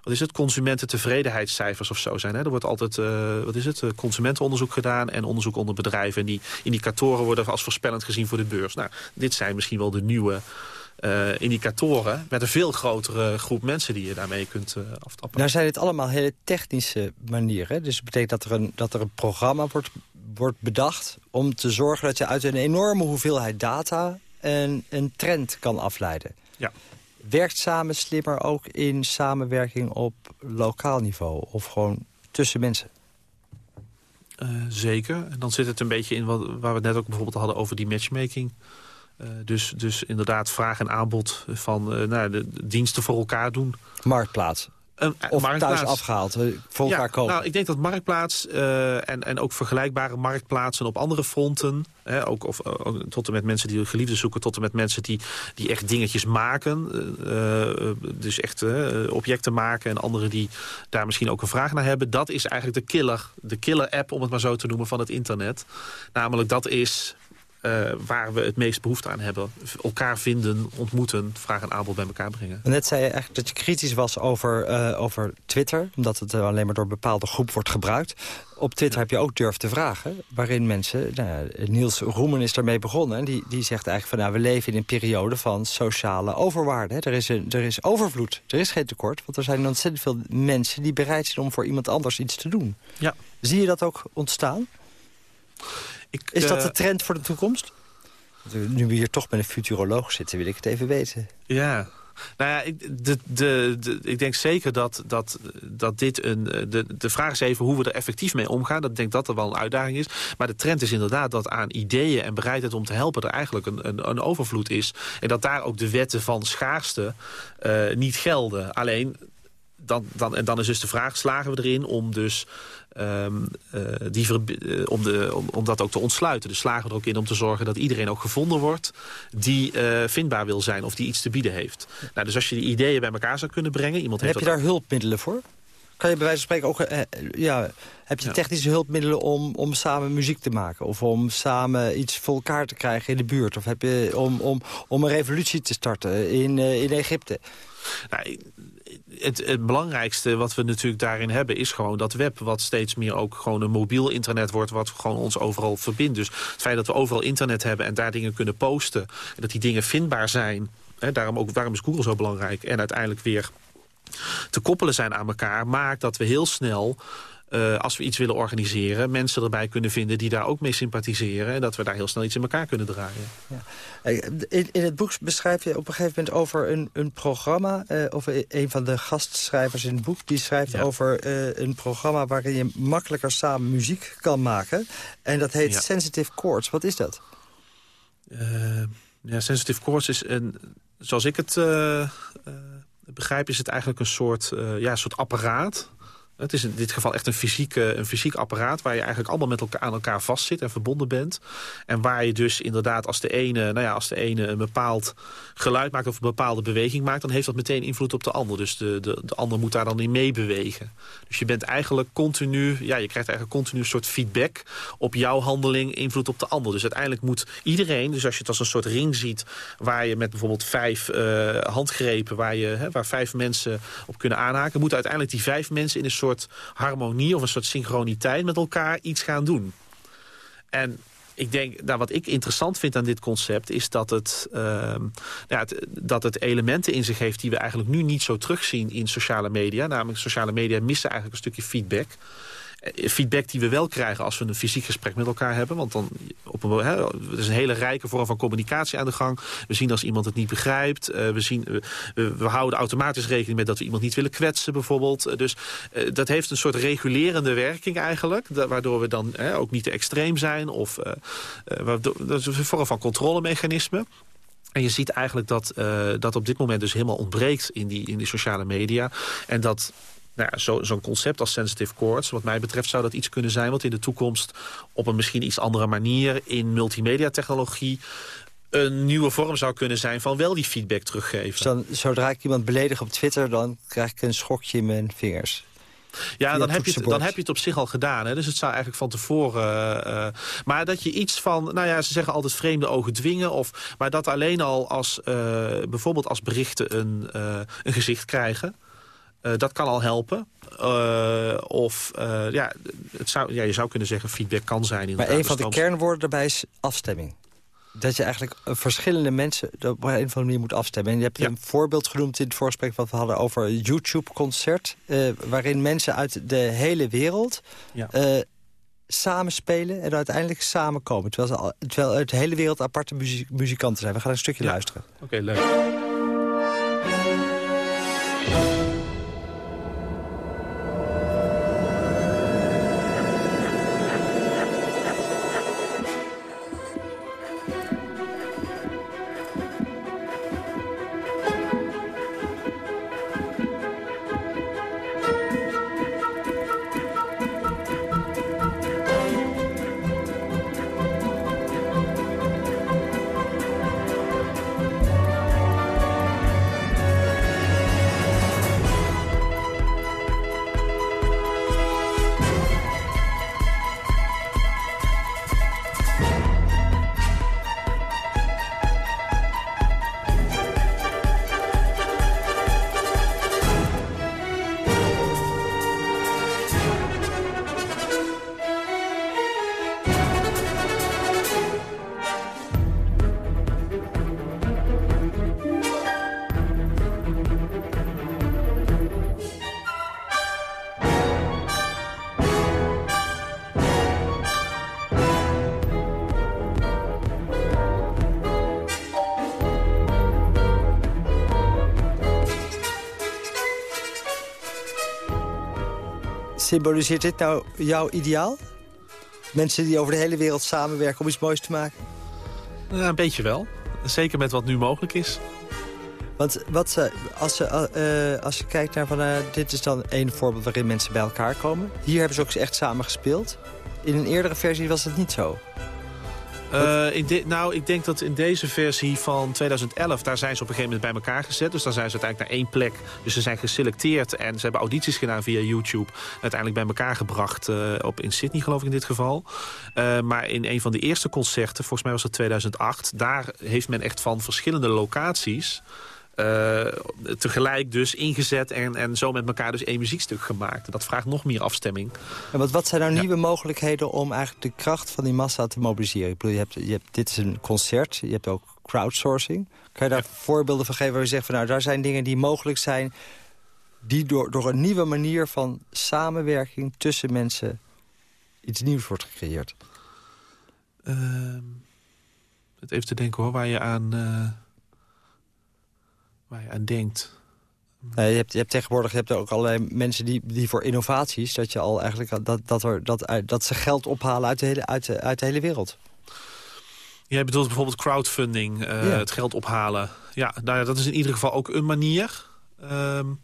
wat is het, consumententevredenheidscijfers of zo zijn. Hè? Er wordt altijd, uh, wat is het, uh, consumentenonderzoek gedaan en onderzoek onder bedrijven. En die indicatoren worden als voorspellend gezien voor de beurs. Nou, dit zijn misschien wel de nieuwe uh, indicatoren... met een veel grotere groep mensen die je daarmee kunt aftappen. Nou zijn dit allemaal hele technische manieren. Dus het betekent dat er een, dat er een programma wordt, wordt bedacht... om te zorgen dat je uit een enorme hoeveelheid data... een, een trend kan afleiden. Ja. Werkt samen slimmer ook in samenwerking op lokaal niveau? Of gewoon tussen mensen? Uh, zeker. En dan zit het een beetje in wat, waar we het net ook bijvoorbeeld hadden over die matchmaking... Uh, dus, dus inderdaad vraag en aanbod van uh, nou, de, de diensten voor elkaar doen. Marktplaats. Een, of marktplaats. thuis afgehaald, voor elkaar ja, kopen. Nou, ik denk dat Marktplaats uh, en, en ook vergelijkbare marktplaatsen op andere fronten... Hè, ook, of, ook, tot en met mensen die geliefde zoeken... tot en met mensen die, die echt dingetjes maken. Uh, dus echt objecten maken en anderen die daar misschien ook een vraag naar hebben. Dat is eigenlijk de killer, de killer app, om het maar zo te noemen, van het internet. Namelijk dat is uh, waar we het meest behoefte aan hebben. Elkaar vinden, ontmoeten, vraag en aanbod bij elkaar brengen. Net zei je eigenlijk dat je kritisch was over, uh, over Twitter... omdat het alleen maar door een bepaalde groep wordt gebruikt. Op Twitter heb je ook Durf te Vragen... waarin mensen... Nou, Niels Roemen is daarmee begonnen. Die, die zegt eigenlijk van... nou, we leven in een periode van sociale overwaarde. Hè. Er, is een, er is overvloed, er is geen tekort. Want er zijn ontzettend veel mensen die bereid zijn... om voor iemand anders iets te doen. Ja. Zie je dat ook ontstaan? Ik, is dat uh, de trend voor de toekomst? Nu we hier toch met een futuroloog zitten, wil ik het even weten. Ja, nou ja, ik, de, de, de, ik denk zeker dat, dat, dat dit een... De, de vraag is even hoe we er effectief mee omgaan. Dat denk dat er wel een uitdaging is. Maar de trend is inderdaad dat aan ideeën en bereidheid om te helpen... er eigenlijk een, een, een overvloed is. En dat daar ook de wetten van schaarste uh, niet gelden. Alleen, dan, dan, en dan is dus de vraag, slagen we erin om dus... Um, uh, die uh, om, de, om, om, dat ook te ontsluiten. Dus slagen we er ook in om te zorgen dat iedereen ook gevonden wordt... die uh, vindbaar wil zijn of die iets te bieden heeft. Nou, dus als je die ideeën bij elkaar zou kunnen brengen... Iemand heb heeft je dat daar hulpmiddelen voor? Kan je bij wijze van spreken ook... ja, heb je technische hulpmiddelen om, om samen muziek te maken? Of om samen iets voor elkaar te krijgen in de buurt? Of heb je om, om, om een revolutie te starten in, in Egypte? Nou, het, het, belangrijkste wat we natuurlijk daarin hebben... is gewoon dat web wat steeds meer ook gewoon een mobiel internet wordt... wat gewoon ons overal verbindt. Dus het feit dat we overal internet hebben en daar dingen kunnen posten... en dat die dingen vindbaar zijn... Hè, daarom, ook, daarom is Google zo belangrijk... en uiteindelijk weer te koppelen zijn aan elkaar... maakt dat we heel snel... Uh, als we iets willen organiseren, mensen erbij kunnen vinden die daar ook mee sympathiseren. En dat we daar heel snel iets in elkaar kunnen draaien. Ja. In, in, het boek beschrijf je op een gegeven moment over een, een programma. Uh, of een van de gastschrijvers in het boek. Die schrijft ja. over uh, een programma waarin je makkelijker samen muziek kan maken. En dat heet ja. Sensitive Chords. Wat is dat? ja, Sensitive Chords is een, zoals ik het begrijp, is het eigenlijk een soort, ja, een soort apparaat het is in dit geval echt een fysiek, een fysiek apparaat... waar je eigenlijk allemaal met elkaar aan elkaar vastzit en verbonden bent. En waar je dus inderdaad als de ene, nou ja, als de ene een bepaald geluid maakt... of een bepaalde beweging maakt, dan heeft dat meteen invloed op de ander. Dus de, de, de ander moet daar dan in meebewegen. Dus je bent eigenlijk continu, ja, je krijgt eigenlijk continu een soort feedback... op jouw handeling, invloed op de ander. Dus uiteindelijk moet iedereen, dus als je het als een soort ring ziet... waar je met bijvoorbeeld vijf uh, handgrepen, waar, je, hè, waar vijf mensen op kunnen aanhaken... moeten uiteindelijk die vijf mensen in een soort soort harmonie of een soort synchroniteit met elkaar iets gaan doen. En ik denk, nou, wat ik interessant vind aan dit concept... is dat het, uh, ja, het, dat het elementen in zich heeft... die we eigenlijk nu niet zo terugzien in sociale media. Namelijk, sociale media missen eigenlijk een stukje feedback feedback die we wel krijgen als we een fysiek gesprek met elkaar hebben. Want dan op een, hè, er is een hele rijke vorm van communicatie aan de gang. We zien als iemand het niet begrijpt. Uh, we, zien, we, houden automatisch rekening met dat we iemand niet willen kwetsen bijvoorbeeld. Uh, dus dat heeft een soort regulerende werking eigenlijk. waardoor we dan ook niet te extreem zijn. Of, dat is een vorm van controlemechanisme. En je ziet eigenlijk dat dat op dit moment dus helemaal ontbreekt in die, in die sociale media. En dat nou ja, zo'n zo concept als sensitive chords, wat mij betreft zou dat iets kunnen zijn... wat in de toekomst op een misschien iets andere manier in multimedia technologie een nieuwe vorm zou kunnen zijn van wel die feedback teruggeven. Dus dan, zodra ik iemand beledig op Twitter, dan krijg ik een schokje in mijn vingers. Ja, dan heb, je het, dan heb je het op zich al gedaan. Hè? Dus het zou eigenlijk van tevoren... Uh, maar dat je iets van... Nou ja, ze zeggen altijd vreemde ogen dwingen. Of, maar dat alleen al als... Uh, bijvoorbeeld als berichten een, een gezicht krijgen... dat kan al helpen. of ja, het zou, ja, je zou kunnen zeggen feedback kan zijn. Maar een van de kernwoorden daarbij is afstemming dat je eigenlijk verschillende mensen op een of andere manier moet afstemmen. En je hebt een voorbeeld genoemd in het voorgesprek wat we hadden over een YouTube-concert. Waarin mensen uit de hele wereld ja. uh, samenspelen en uiteindelijk samenkomen. Terwijl, ze, terwijl uit de hele wereld aparte muzikanten zijn. We gaan een stukje luisteren. Oké, leuk. Symboliseert dit nou jouw ideaal? Mensen die over de hele wereld samenwerken om iets moois te maken? Ja, een beetje wel. Zeker met wat nu mogelijk is. Want wat, als, uh, als je kijkt naar van, uh, dit is dan één voorbeeld waarin mensen bij elkaar komen. Hier hebben ze ook echt samen gespeeld. In een eerdere versie was dat niet zo. Uh, in nou, ik denk dat in deze versie van 2011... daar zijn ze op een gegeven moment bij elkaar gezet. Dus dan zijn ze uiteindelijk naar één plek. Dus ze zijn geselecteerd en ze hebben audities gedaan via YouTube. Uiteindelijk bij elkaar gebracht uh, op, in Sydney, geloof ik in dit geval. Uh, maar in een van de eerste concerten, volgens mij was dat 2008... daar heeft men echt van verschillende locaties... Uh, tegelijk dus ingezet en, en zo met elkaar dus één muziekstuk gemaakt. Dat vraagt nog meer afstemming. En wat, wat zijn nou nieuwe mogelijkheden om eigenlijk de kracht van die massa te mobiliseren? Ik bedoel, je hebt, je hebt, dit is een concert, je hebt ook crowdsourcing. Kan je daar voorbeelden van geven waar je zegt... Van, nou, daar zijn dingen die mogelijk zijn... die door, door een nieuwe manier van samenwerking tussen mensen... iets nieuws wordt gecreëerd? Uh, het even te denken hoor, waar je aan... Uh waar je aan denkt. je, hebt, je hebt tegenwoordig je hebt ook allerlei mensen die, die voor innovaties... dat, je al eigenlijk, dat, dat, er, dat, dat ze geld ophalen uit de hele, uit de, uit de hele wereld. Jij bedoelt bijvoorbeeld crowdfunding, uh, het geld ophalen. Ja, nou ja, dat is in ieder geval ook een manier... Um,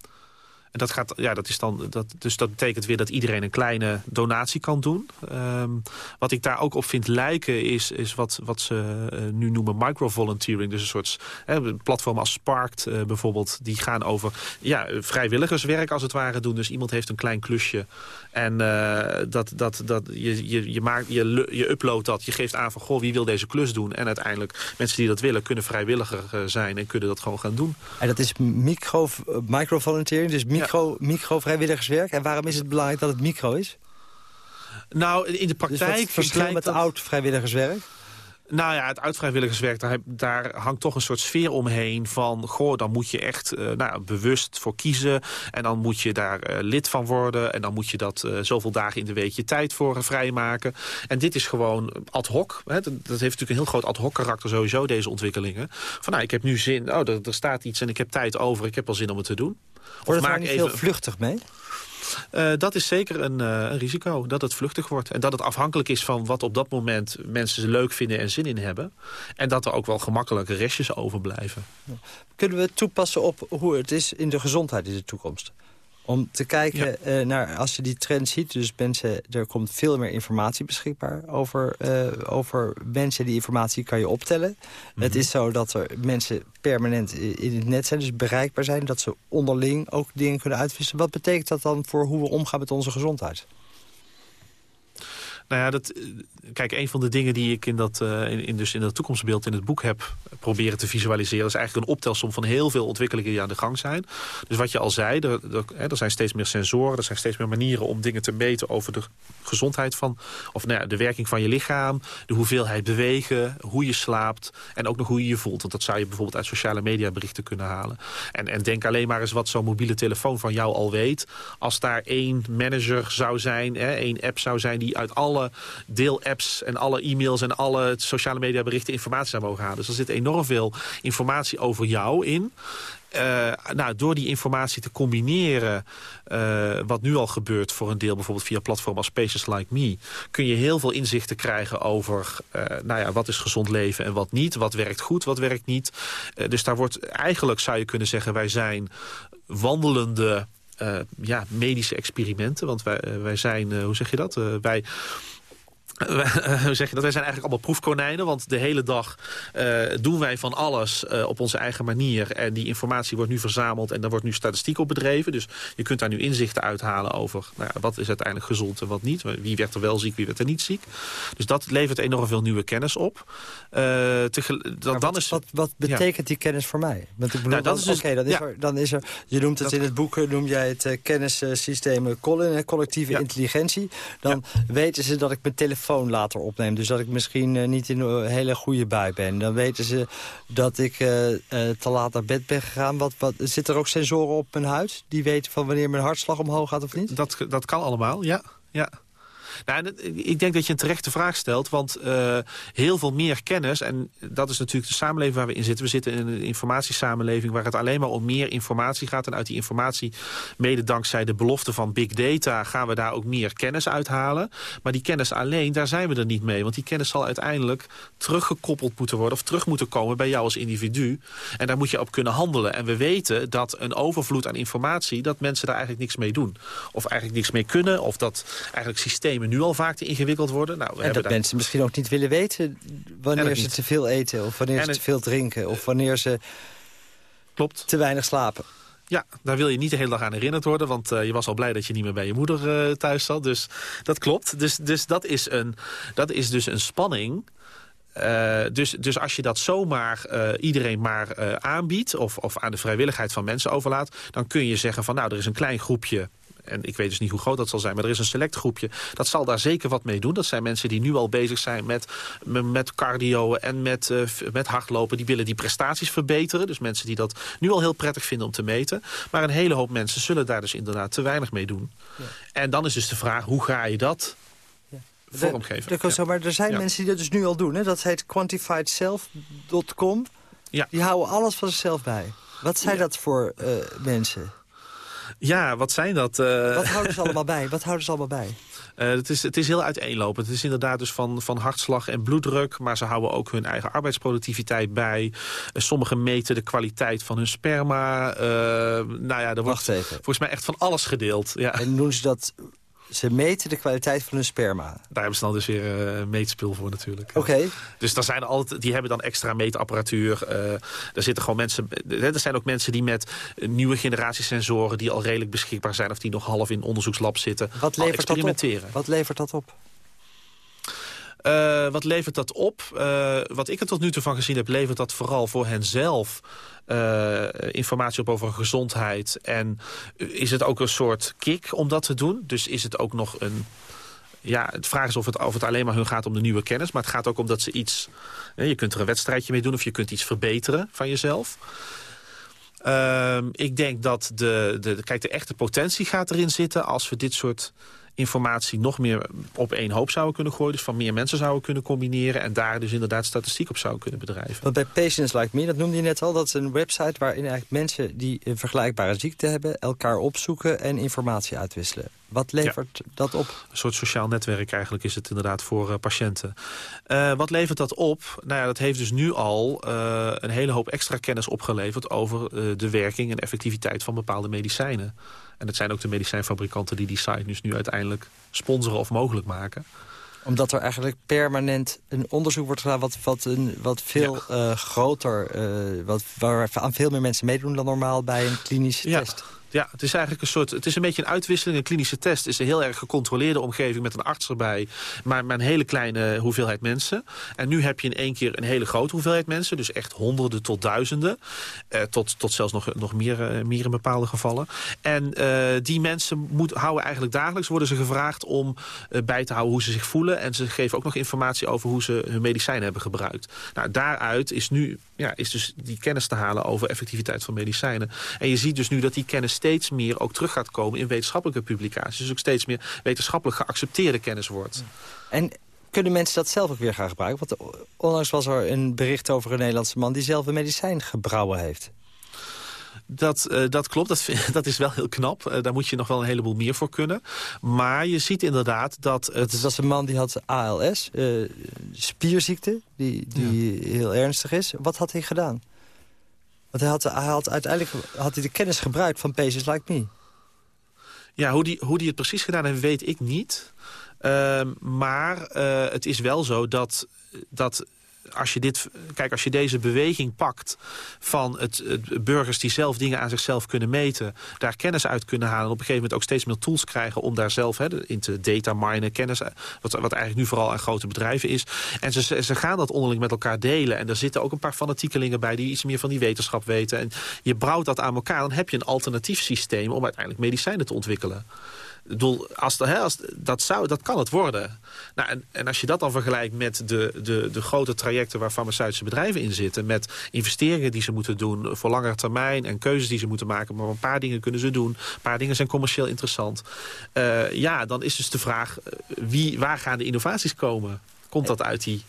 en dat, gaat, ja, dat is dan, dat, dus dat betekent weer dat iedereen een kleine donatie kan doen. Um, wat ik daar ook op vind lijken is, is wat, wat ze uh, nu noemen microvolunteering. Dus een soort hè, platform als Sparked uh, bijvoorbeeld. Die gaan over ja, vrijwilligerswerk als het ware doen. Dus iemand heeft een klein klusje. En uh, dat, dat, dat, je, je, je, maakt, je, je uploadt dat. Je geeft aan van goh, wie wil deze klus doen. En uiteindelijk mensen die dat willen kunnen vrijwilliger zijn. En kunnen dat gewoon gaan doen. En dat is micro, microvolunteering. Dus micro vrijwilligerswerk. En waarom is het belangrijk dat het micro is? Nou, in de dus praktijk... Dus verschil met dat... oud vrijwilligerswerk? Nou ja, het uitvrijwilligerswerk, daar, daar, hangt toch een soort sfeer omheen van... goh, dan moet je echt uh, nou, bewust voor kiezen. En dan moet je daar uh, lid van worden. En dan moet je dat uh, zoveel dagen in de week je tijd voor vrijmaken. En dit is gewoon ad hoc. Hè? Dat, dat, heeft natuurlijk een heel groot ad hoc karakter sowieso, deze ontwikkelingen. Van nou, ik heb nu zin, oh, er, er staat iets en ik heb tijd over. Ik heb wel zin om het te doen. Wordt het niet even... heel vluchtig mee? Uh, dat is zeker een, uh, een, risico, dat het vluchtig wordt. En dat het afhankelijk is van wat op dat moment mensen leuk vinden en zin in hebben. En dat er ook wel gemakkelijke restjes overblijven. Kunnen we het toepassen op hoe het is in de gezondheid in de toekomst? Om te kijken eh, naar, als je die trend ziet... dus mensen, er komt veel meer informatie beschikbaar over, uh, over mensen. Die informatie kan je optellen. Het mhm. is zo dat er mensen permanent in het net zijn, dus bereikbaar zijn... dat ze onderling ook dingen kunnen uitwisselen. Wat betekent dat dan voor hoe we omgaan met onze gezondheid? Nou ja, dat, eh, kijk, een van de dingen die ik in dat, uh, in, dus in dat toekomstbeeld in het boek heb proberen te visualiseren... is eigenlijk een optelsom van heel veel ontwikkelingen die aan de gang zijn. Dus wat je al zei, er, er, er zijn steeds meer sensoren... er zijn steeds meer manieren om dingen te meten over de gezondheid van... of nou ja, de werking van je lichaam, de hoeveelheid bewegen, hoe je slaapt... en ook nog hoe je je voelt. Want dat zou je bijvoorbeeld uit sociale media berichten kunnen halen. En, en denk alleen maar eens wat zo'n mobiele telefoon van jou al weet. Als daar één manager zou zijn, hè, één app zou zijn... die uit alle deelapps en alle e-mails en alle sociale media berichten informatie zou mogen halen. Dus er zit enorm veel informatie over jou in. Uh, nou, door die informatie te combineren, uh, wat nu al gebeurt voor een deel, bijvoorbeeld via platformen als Spaces Like Me, kun je heel veel inzichten krijgen over uh, nou ja, wat is gezond leven en wat niet, wat werkt goed, wat werkt niet. dus daar wordt eigenlijk, zou je kunnen zeggen, wij zijn wandelende ja, medische experimenten. Want wij, wij zijn, hoe zeg je dat? wij *laughs* hoe zeg je dat? Wij zijn eigenlijk allemaal proefkonijnen. Want de hele dag uh, doen wij van alles uh, op onze eigen manier. En die informatie wordt nu verzameld en daar wordt nu statistiek op bedreven. Dus je kunt daar nu inzichten uithalen over nou ja, wat is uiteindelijk gezond en wat niet. Wie werd er wel ziek, wie werd er niet ziek. Dus dat levert enorm veel nieuwe kennis op. Uh, te, dan, wat, is, wat, wat betekent ja. die kennis voor mij? Want ik bedoel, nou, dat is dus, okay, dan, is ja. er, dan is er, je noemt het dat, in het boek, noem jij het kennissysteem Colin, collectieve intelligentie. Dan weten ze dat ik mijn telefoon later opneem. Dus dat ik misschien uh, niet in een hele goede bui ben. Dan weten ze dat ik uh, uh, te laat naar bed ben gegaan. Wat, wat, zit er ook sensoren op mijn huid? Die weten van wanneer mijn hartslag omhoog gaat of niet? Dat, dat kan allemaal, ja. ja. Nou, ik denk dat je een terechte vraag stelt, want uh, heel veel meer kennis... en dat is natuurlijk de samenleving waar we in zitten. We zitten in een informatiesamenleving waar het alleen maar om meer informatie gaat. En uit die informatie, mede dankzij de belofte van big data... gaan we daar ook meer kennis uithalen. Maar die kennis alleen, daar zijn we er niet mee. Want die kennis zal uiteindelijk teruggekoppeld moeten worden... of terug moeten komen bij jou als individu. En daar moet je op kunnen handelen. En we weten dat een overvloed aan informatie... dat mensen daar eigenlijk niks mee doen. Of eigenlijk niks mee kunnen. Of dat eigenlijk systemen nu al vaak te ingewikkeld worden. Nou, we en dat mensen misschien ook niet willen weten wanneer ze te veel eten... of wanneer ze te veel drinken, of wanneer ze Klopt. te weinig slapen. Ja, daar wil je niet de hele dag aan herinnerd worden. Want uh, je was al blij dat je niet meer bij je moeder uh, thuis zat. Dus dat klopt. Dus, dus dat, is een, dat is dus een spanning... Uh, dus, dus als je dat zomaar uh, iedereen maar uh, aanbiedt... Of, of aan de vrijwilligheid van mensen overlaat... dan kun je zeggen van nou, er is een klein groepje en ik weet dus niet hoe groot dat zal zijn, maar er is een select groepje. Dat zal daar zeker wat mee doen. Dat zijn mensen die nu al bezig zijn met, met cardio en met, uh, met hardlopen. Die willen die prestaties verbeteren. Dus mensen die dat nu al heel prettig vinden om te meten. Maar een hele hoop mensen zullen daar dus inderdaad te weinig mee doen. Ja. En dan is dus de vraag, hoe ga je dat vormgeven? De, de, maar er zijn mensen die dat dus nu al doen. Hè? Dat heet quantifiedself.com. Ja. Die houden alles van zichzelf bij. Wat zijn dat voor uh, mensen? Ja, wat zijn dat? Uh... Wat houden ze *laughs* allemaal bij? Wat houden ze allemaal bij? Uh, het, is, het is heel uiteenlopend. Het is inderdaad dus van, van hartslag en bloeddruk... maar ze houden ook hun eigen arbeidsproductiviteit bij. Uh, sommigen meten de kwaliteit van hun sperma. nou ja, er wordt volgens mij echt van alles gedeeld. Ja. En doen ze dat ze meten de kwaliteit van hun sperma. Daar hebben ze dan dus weer uh, meetspul voor natuurlijk. Oké. Dus daar zijn altijd, die hebben dan extra meetapparatuur. Uh, er zitten gewoon mensen. Er zijn ook mensen die met nieuwe generatie sensoren die al redelijk beschikbaar zijn of die nog half in onderzoekslab zitten. Wat levert dat op? Wat levert dat op? Uh, wat levert dat op? Uh, wat ik er tot nu toe van gezien heb, levert dat vooral voor hen zelf uh, informatie op over gezondheid. En is het ook een soort kick om dat te doen? Dus is het ook nog een... Ja, het vraag is of het, of het alleen maar hun gaat om de nieuwe kennis. Maar het gaat ook om dat ze iets... Je kunt er een wedstrijdje mee doen of je kunt iets verbeteren van jezelf. Uh, ik denk dat de, de, kijk, de echte potentie gaat erin zitten... als we dit soort informatie nog meer op één hoop zouden kunnen gooien. Dus van meer mensen zouden kunnen combineren. En daar dus inderdaad statistiek op zouden kunnen bedrijven. Want bij Patients Like Me, dat noemde je net al. Dat is een website waarin eigenlijk mensen die een vergelijkbare ziekte hebben... elkaar opzoeken en informatie uitwisselen. Wat levert dat op? Een soort sociaal netwerk eigenlijk is het inderdaad voor uh, patiënten. Uh, wat levert dat op? Nou ja, dat heeft dus nu al uh, een hele hoop extra kennis opgeleverd... over de werking en effectiviteit van bepaalde medicijnen. En het zijn ook de medicijnfabrikanten die die site dus nu uiteindelijk sponsoren of mogelijk maken omdat er eigenlijk permanent een onderzoek wordt gedaan... wat, wat, een, wat veel ja. groter, uh, wat, waar aan veel meer mensen meedoen dan normaal bij een klinische ja. test. Ja, het is eigenlijk een soort. Het is een beetje een uitwisseling. Een klinische test is een heel erg gecontroleerde omgeving met een arts erbij. Maar met een hele kleine hoeveelheid mensen. En nu heb je in één keer een hele grote hoeveelheid mensen. Dus echt honderden tot duizenden. Eh, tot, tot zelfs nog, nog meer, eh, meer in bepaalde gevallen. En eh, die mensen houden eigenlijk dagelijks worden ze gevraagd om eh, bij te houden hoe ze zich voelen. En ze geven ook nog informatie over hoe ze hun medicijnen hebben gebruikt. Nou, daaruit is nu ja, is dus die kennis te halen over effectiviteit van medicijnen. En je ziet dus nu dat die kennis steeds meer ook terug gaat komen in wetenschappelijke publicaties. Dus ook steeds meer wetenschappelijk geaccepteerde kennis wordt. En kunnen mensen dat zelf ook weer gaan gebruiken? Want onlangs was er een bericht over een Nederlandse man... die zelf een medicijn gebrouwen heeft. Dat, uh, dat klopt, dat, *laughs* dat is wel heel knap. Uh, daar moet je nog wel een heleboel meer voor kunnen. Maar je ziet inderdaad dat... Het... Dus dat is een man die had ALS, uh, spierziekte, die, die ja. heel ernstig is. Wat had hij gedaan? Want hij had, hij had uiteindelijk had hij de kennis gebruikt van Patients Like Me. Ja, hoe die, hoe die het precies gedaan heeft, weet ik niet. Uh, maar het is wel zo dat, dat als je, dit, kijk, als je deze beweging pakt van het, burgers die zelf dingen aan zichzelf kunnen meten... daar kennis uit kunnen halen en op een gegeven moment ook steeds meer tools krijgen... om daar zelf hè, in te data minen, kennis, wat, wat eigenlijk nu vooral aan grote bedrijven is. En ze, ze gaan dat onderling met elkaar delen. En er zitten ook een paar fanatiekelingen bij die iets meer van die wetenschap weten. En je brouwt dat aan elkaar, dan heb je een alternatief systeem... om uiteindelijk medicijnen te ontwikkelen. Bedoel, als, dat, zou, dat kan het worden. Nou, en, en als je dat dan vergelijkt met de, de, de grote trajecten... waar farmaceutische bedrijven in zitten... met investeringen die ze moeten doen voor langere termijn... en keuzes die ze moeten maken. Maar een paar dingen kunnen ze doen. Een paar dingen zijn commercieel interessant. Uh, ja, dan is dus de vraag... Wie, waar gaan de innovaties komen? Komt dat uit die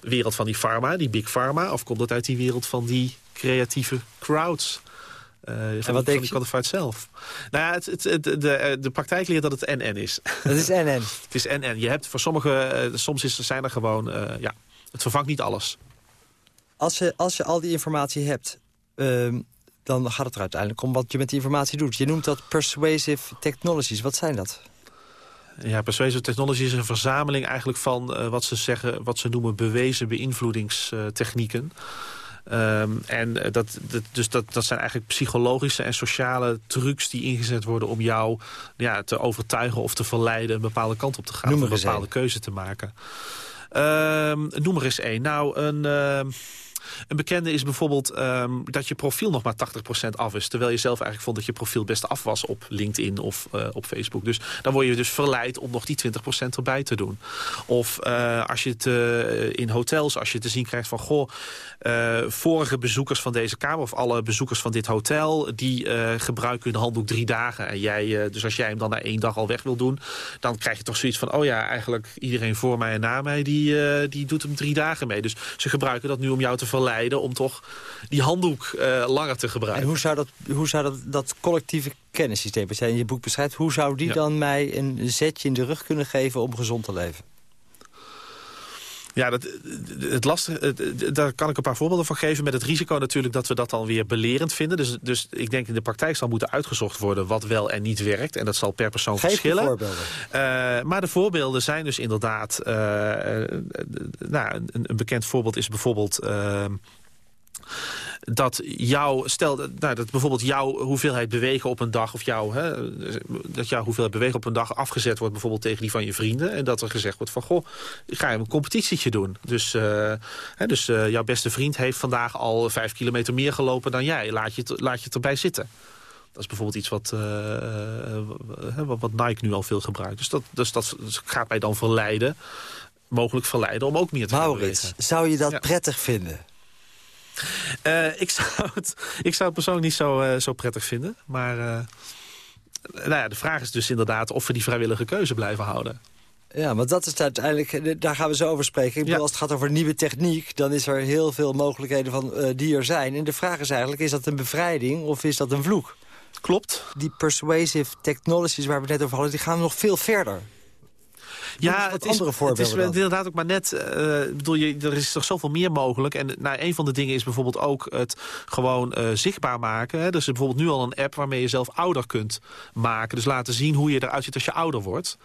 wereld van die pharma, die big pharma... of komt dat uit die wereld van die creatieve crowds... Van, en wat denk je? van de zelf. Nou ja, het, het, de, de, de praktijk leert dat het NN is. Het is NN? *laughs* het is NN. Je hebt voor sommige, uh, soms is, zijn er gewoon, ja, het vervangt niet alles. Als je, als je al die informatie hebt, uh, dan gaat het er uiteindelijk om wat je met die informatie doet. Je noemt dat persuasive technologies. Wat zijn dat? Ja, persuasive technology is een verzameling eigenlijk van uh, wat ze zeggen, wat ze noemen bewezen beïnvloedingstechnieken. Um, en dat, dat, dus dat, dat zijn eigenlijk psychologische en sociale trucs die ingezet worden om jou ja, te overtuigen of te verleiden een bepaalde kant op te gaan. Noem of een bepaalde een. keuze te maken. Um, noem er eens één. Nou, een... Uh, een bekende is bijvoorbeeld um, dat je profiel nog maar 80% af is. Terwijl je zelf eigenlijk vond dat je profiel best af was op LinkedIn of uh, op Facebook. Dus dan word je dus verleid om nog die 20% erbij te doen. Of uh, als je het uh, in hotels, als je te zien krijgt van... goh, vorige bezoekers van deze kamer of alle bezoekers van dit hotel... die gebruiken hun handdoek drie dagen. En jij, dus als jij hem dan na één dag al weg wil doen... dan krijg je toch zoiets van... oh ja, eigenlijk iedereen voor mij en na mij... die, die doet hem drie dagen mee. Dus ze gebruiken dat nu om jou te verleiden om toch die handdoek uh, langer te gebruiken. En hoe zou dat, hoe zou dat, dat collectieve kennissysteem, wat jij in je boek beschrijft... hoe zou die ja. dan mij een zetje in de rug kunnen geven om gezond te leven? Ja, dat, het lastige, daar kan ik een paar voorbeelden van geven. Met het risico natuurlijk dat we dat dan weer belerend vinden. Dus, dus ik denk in de praktijk zal moeten uitgezocht worden wat wel en niet werkt. En dat zal per persoon Geef verschillen. voorbeelden. Uh, maar de voorbeelden zijn dus inderdaad... Uh, nou, een, een, bekend voorbeeld is bijvoorbeeld... Uh, dat jouw, stel nou, dat bijvoorbeeld jouw hoeveelheid bewegen op een dag... of jouw, hè, dat jouw hoeveelheid bewegen op een dag afgezet wordt... bijvoorbeeld tegen die van je vrienden. En dat er gezegd wordt van, goh, ga je een competitietje doen. Dus, uh, hè, dus uh, jouw beste vriend heeft vandaag al vijf kilometer meer gelopen dan jij. Laat je het, laat je het erbij zitten. Dat is bijvoorbeeld iets wat, uh, wat, wat Nike nu al veel gebruikt. Dus dat, dus dat gaat mij dan verleiden, mogelijk verleiden... om ook meer te Maurits, bewegen. zou je dat ja. prettig vinden? Uh, ik, *laughs* zou het, ik zou het persoonlijk niet zo, uh, zo prettig vinden. Maar uh, nou ja, de vraag is dus inderdaad of we die vrijwillige keuze blijven houden. Ja, maar dat is uiteindelijk, daar gaan we zo over spreken. Ik bedoel, ja. als het gaat over nieuwe techniek, dan is er heel veel mogelijkheden van die er zijn. En de vraag is eigenlijk, is dat een bevrijding of is dat een vloek? Klopt. Die persuasive technologies waar we net over hadden, die gaan nog veel verder. Ja, het is, het inderdaad ook maar net... eh, bedoel je, er is toch zoveel meer mogelijk. En nou, een van de dingen is bijvoorbeeld ook het gewoon eh, zichtbaar maken. Hè. Er is bijvoorbeeld nu al een app waarmee je zelf ouder kunt maken. Dus laten zien hoe je eruit ziet als je ouder wordt.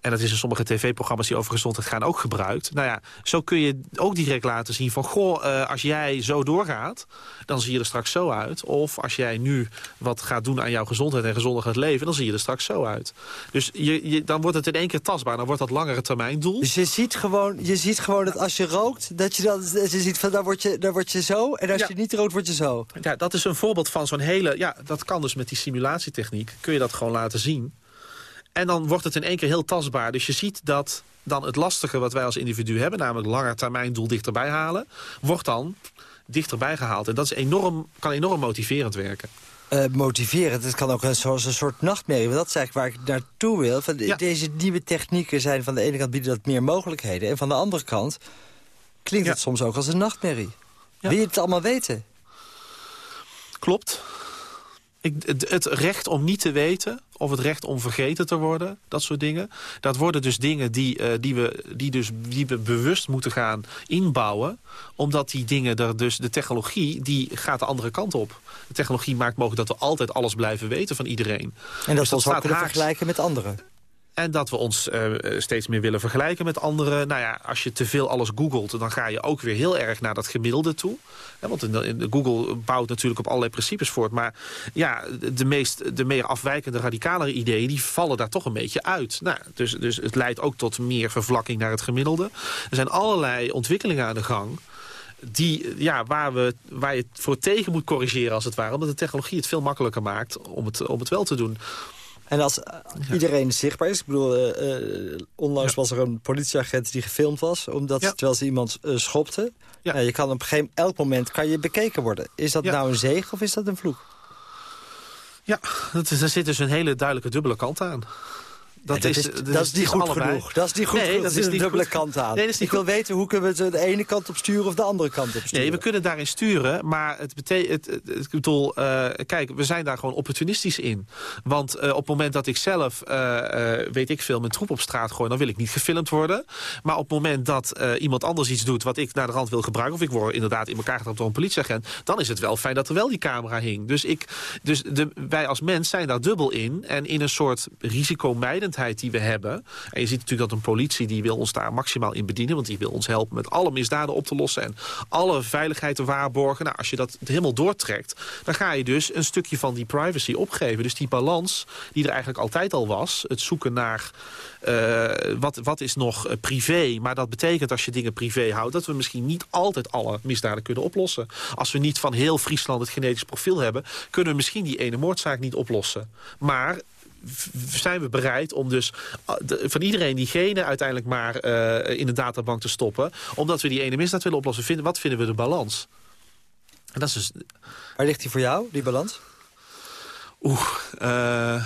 En dat is in sommige tv-programma's die over gezondheid gaan ook gebruikt. Nou ja, zo kun je ook direct laten zien van... goh, eh, als jij zo doorgaat, dan zie je er straks zo uit. Of als jij nu wat gaat doen aan jouw gezondheid en gezonder gaat leven... dan zie je er straks zo uit. Dus je, je, dan wordt het in één keer tastbaar. Dan wordt dat langere termijn doel. Dus je ziet gewoon, je ziet gewoon dat als je rookt, dat je dan dat je ziet van dan word je, dan word je zo. En als Ja. je niet rookt, word je zo. Ja, dat is een voorbeeld van zo'n hele... Ja, dat kan dus met die simulatietechniek. Kun je dat gewoon laten zien. En dan wordt het in één keer heel tastbaar. Dus je ziet dat dan het lastige wat wij als individu hebben... namelijk langer termijn doel dichterbij halen... wordt dan dichterbij gehaald. En dat is enorm, kan enorm motiverend werken. Eh, motiverend. Het kan ook een, zoals een soort nachtmerrie. Want dat is eigenlijk waar ik naartoe wil. Van de- Ja. Deze nieuwe technieken zijn van de ene kant bieden dat meer mogelijkheden. En van de andere kant klinkt Ja. het soms ook als een nachtmerrie. Ja. Wil je het allemaal weten? Klopt. Ik, het, het recht om niet te weten, of het recht om vergeten te worden, dat soort dingen. Dat worden dus dingen die, eh, die, we, die, dus, die we bewust moeten gaan inbouwen. Omdat die dingen, er dus, de technologie, die gaat de andere kant op. De technologie maakt mogelijk dat we altijd alles blijven weten van iedereen. En dat Dus we ons ook staat kunnen haaks. vergelijken met anderen. En dat we ons eh, steeds meer willen vergelijken met anderen. Nou ja, als je te veel alles googelt, dan ga je ook weer heel erg naar dat gemiddelde toe. Want in Google bouwt natuurlijk op allerlei principes voort. Maar ja, de, de meest, de meer afwijkende, radicalere ideeën... die vallen daar toch een beetje uit. Nou, dus, dus het leidt ook tot meer vervlakking naar het gemiddelde. Er zijn allerlei ontwikkelingen aan de gang die, ja, waar, we, waar je het voor tegen moet corrigeren als het ware. Omdat de technologie het veel makkelijker maakt om het, om het wel te doen. En als eh, iedereen zichtbaar is... Ik bedoel, eh, eh, onlangs was er een politieagent die gefilmd was... omdat terwijl ze iemand schopte. Ja. Nou, je kan op een gegeven elk moment kan je bekeken worden. Is dat nou een zegen of is dat een vloek? Ja, dat is, er zit dus een hele duidelijke dubbele kant aan. Nee, dat, is, dat is niet goed allebei. genoeg. Dat is niet goed Nee, genoeg. dat Dat is is een niet dubbele goed. kant aan. Nee, dat is niet ik wil goed. weten hoe kunnen we het de ene kant op sturen of de andere kant op sturen. Nee, we kunnen daarin sturen, maar het betekent, ik bedoel, eh, kijk, we zijn daar gewoon opportunistisch in. Want eh, op het moment dat ik zelf, eh, weet ik veel, mijn troep op straat gooi, dan wil ik niet gefilmd worden. Maar op het moment dat iemand anders iets doet wat ik naar de rand wil gebruiken, of ik word inderdaad in elkaar getrapt door een politieagent, dan is het wel fijn dat er wel die camera hing. Dus, ik, dus de, wij als mens zijn daar dubbel in. En in een soort risicomijdendheid die we hebben. En je ziet natuurlijk dat een politie die wil ons daar maximaal in bedienen. Want die wil ons helpen met alle misdaden op te lossen. En alle veiligheid te waarborgen. Nou, als je dat helemaal doortrekt. Dan ga je dus een stukje van die privacy opgeven. Dus die balans die er eigenlijk altijd al was. Het zoeken naar eh, wat, wat is nog eh, privé. Maar dat betekent als je dingen privé houdt. Dat we misschien niet altijd alle misdaden kunnen oplossen. Als we niet van heel Friesland het genetisch profiel hebben. Kunnen we misschien die ene moordzaak niet oplossen. Maar zijn we bereid om dus de- van iedereen diegene uiteindelijk maar eh, in de databank te stoppen. Omdat we die ene misdaad willen oplossen. Vinden, wat vinden we de balans? En dat is dus... Waar ligt die voor jou, die balans? Oeh, eh,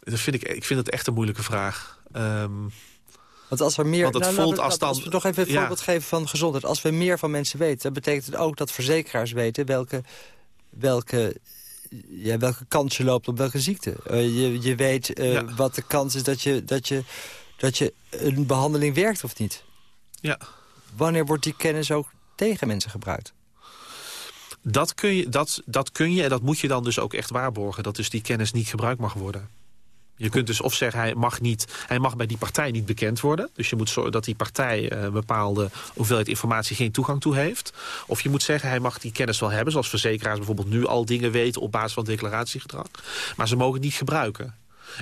dat vind ik, ik vind het echt een moeilijke vraag. Ehm, Want als er meer... Want het nou, voelt laten we- als we dan- nog even een ja. voorbeeld geven van gezondheid. Als we meer van mensen weten, dan betekent het ook dat verzekeraars weten... welke, welke, ja, welke kans je loopt op welke ziekte. Eh, je, je weet eh, Ja. wat de kans is dat je, dat, je, dat je een behandeling werkt of niet. ja. Wanneer wordt die kennis ook tegen mensen gebruikt? Dat kun, je, dat, dat kun je en dat moet je dan dus ook echt waarborgen. Dat dus die kennis niet gebruikt mag worden. Je kunt dus of zeggen, hij mag, niet, hij mag bij die partij niet bekend worden. Dus je moet zorgen dat die partij eh, een bepaalde hoeveelheid informatie geen toegang toe heeft. Of je moet zeggen, hij mag die kennis wel hebben. Zoals verzekeraars bijvoorbeeld nu al dingen weten op basis van declaratiegedrag. Maar ze mogen het niet gebruiken.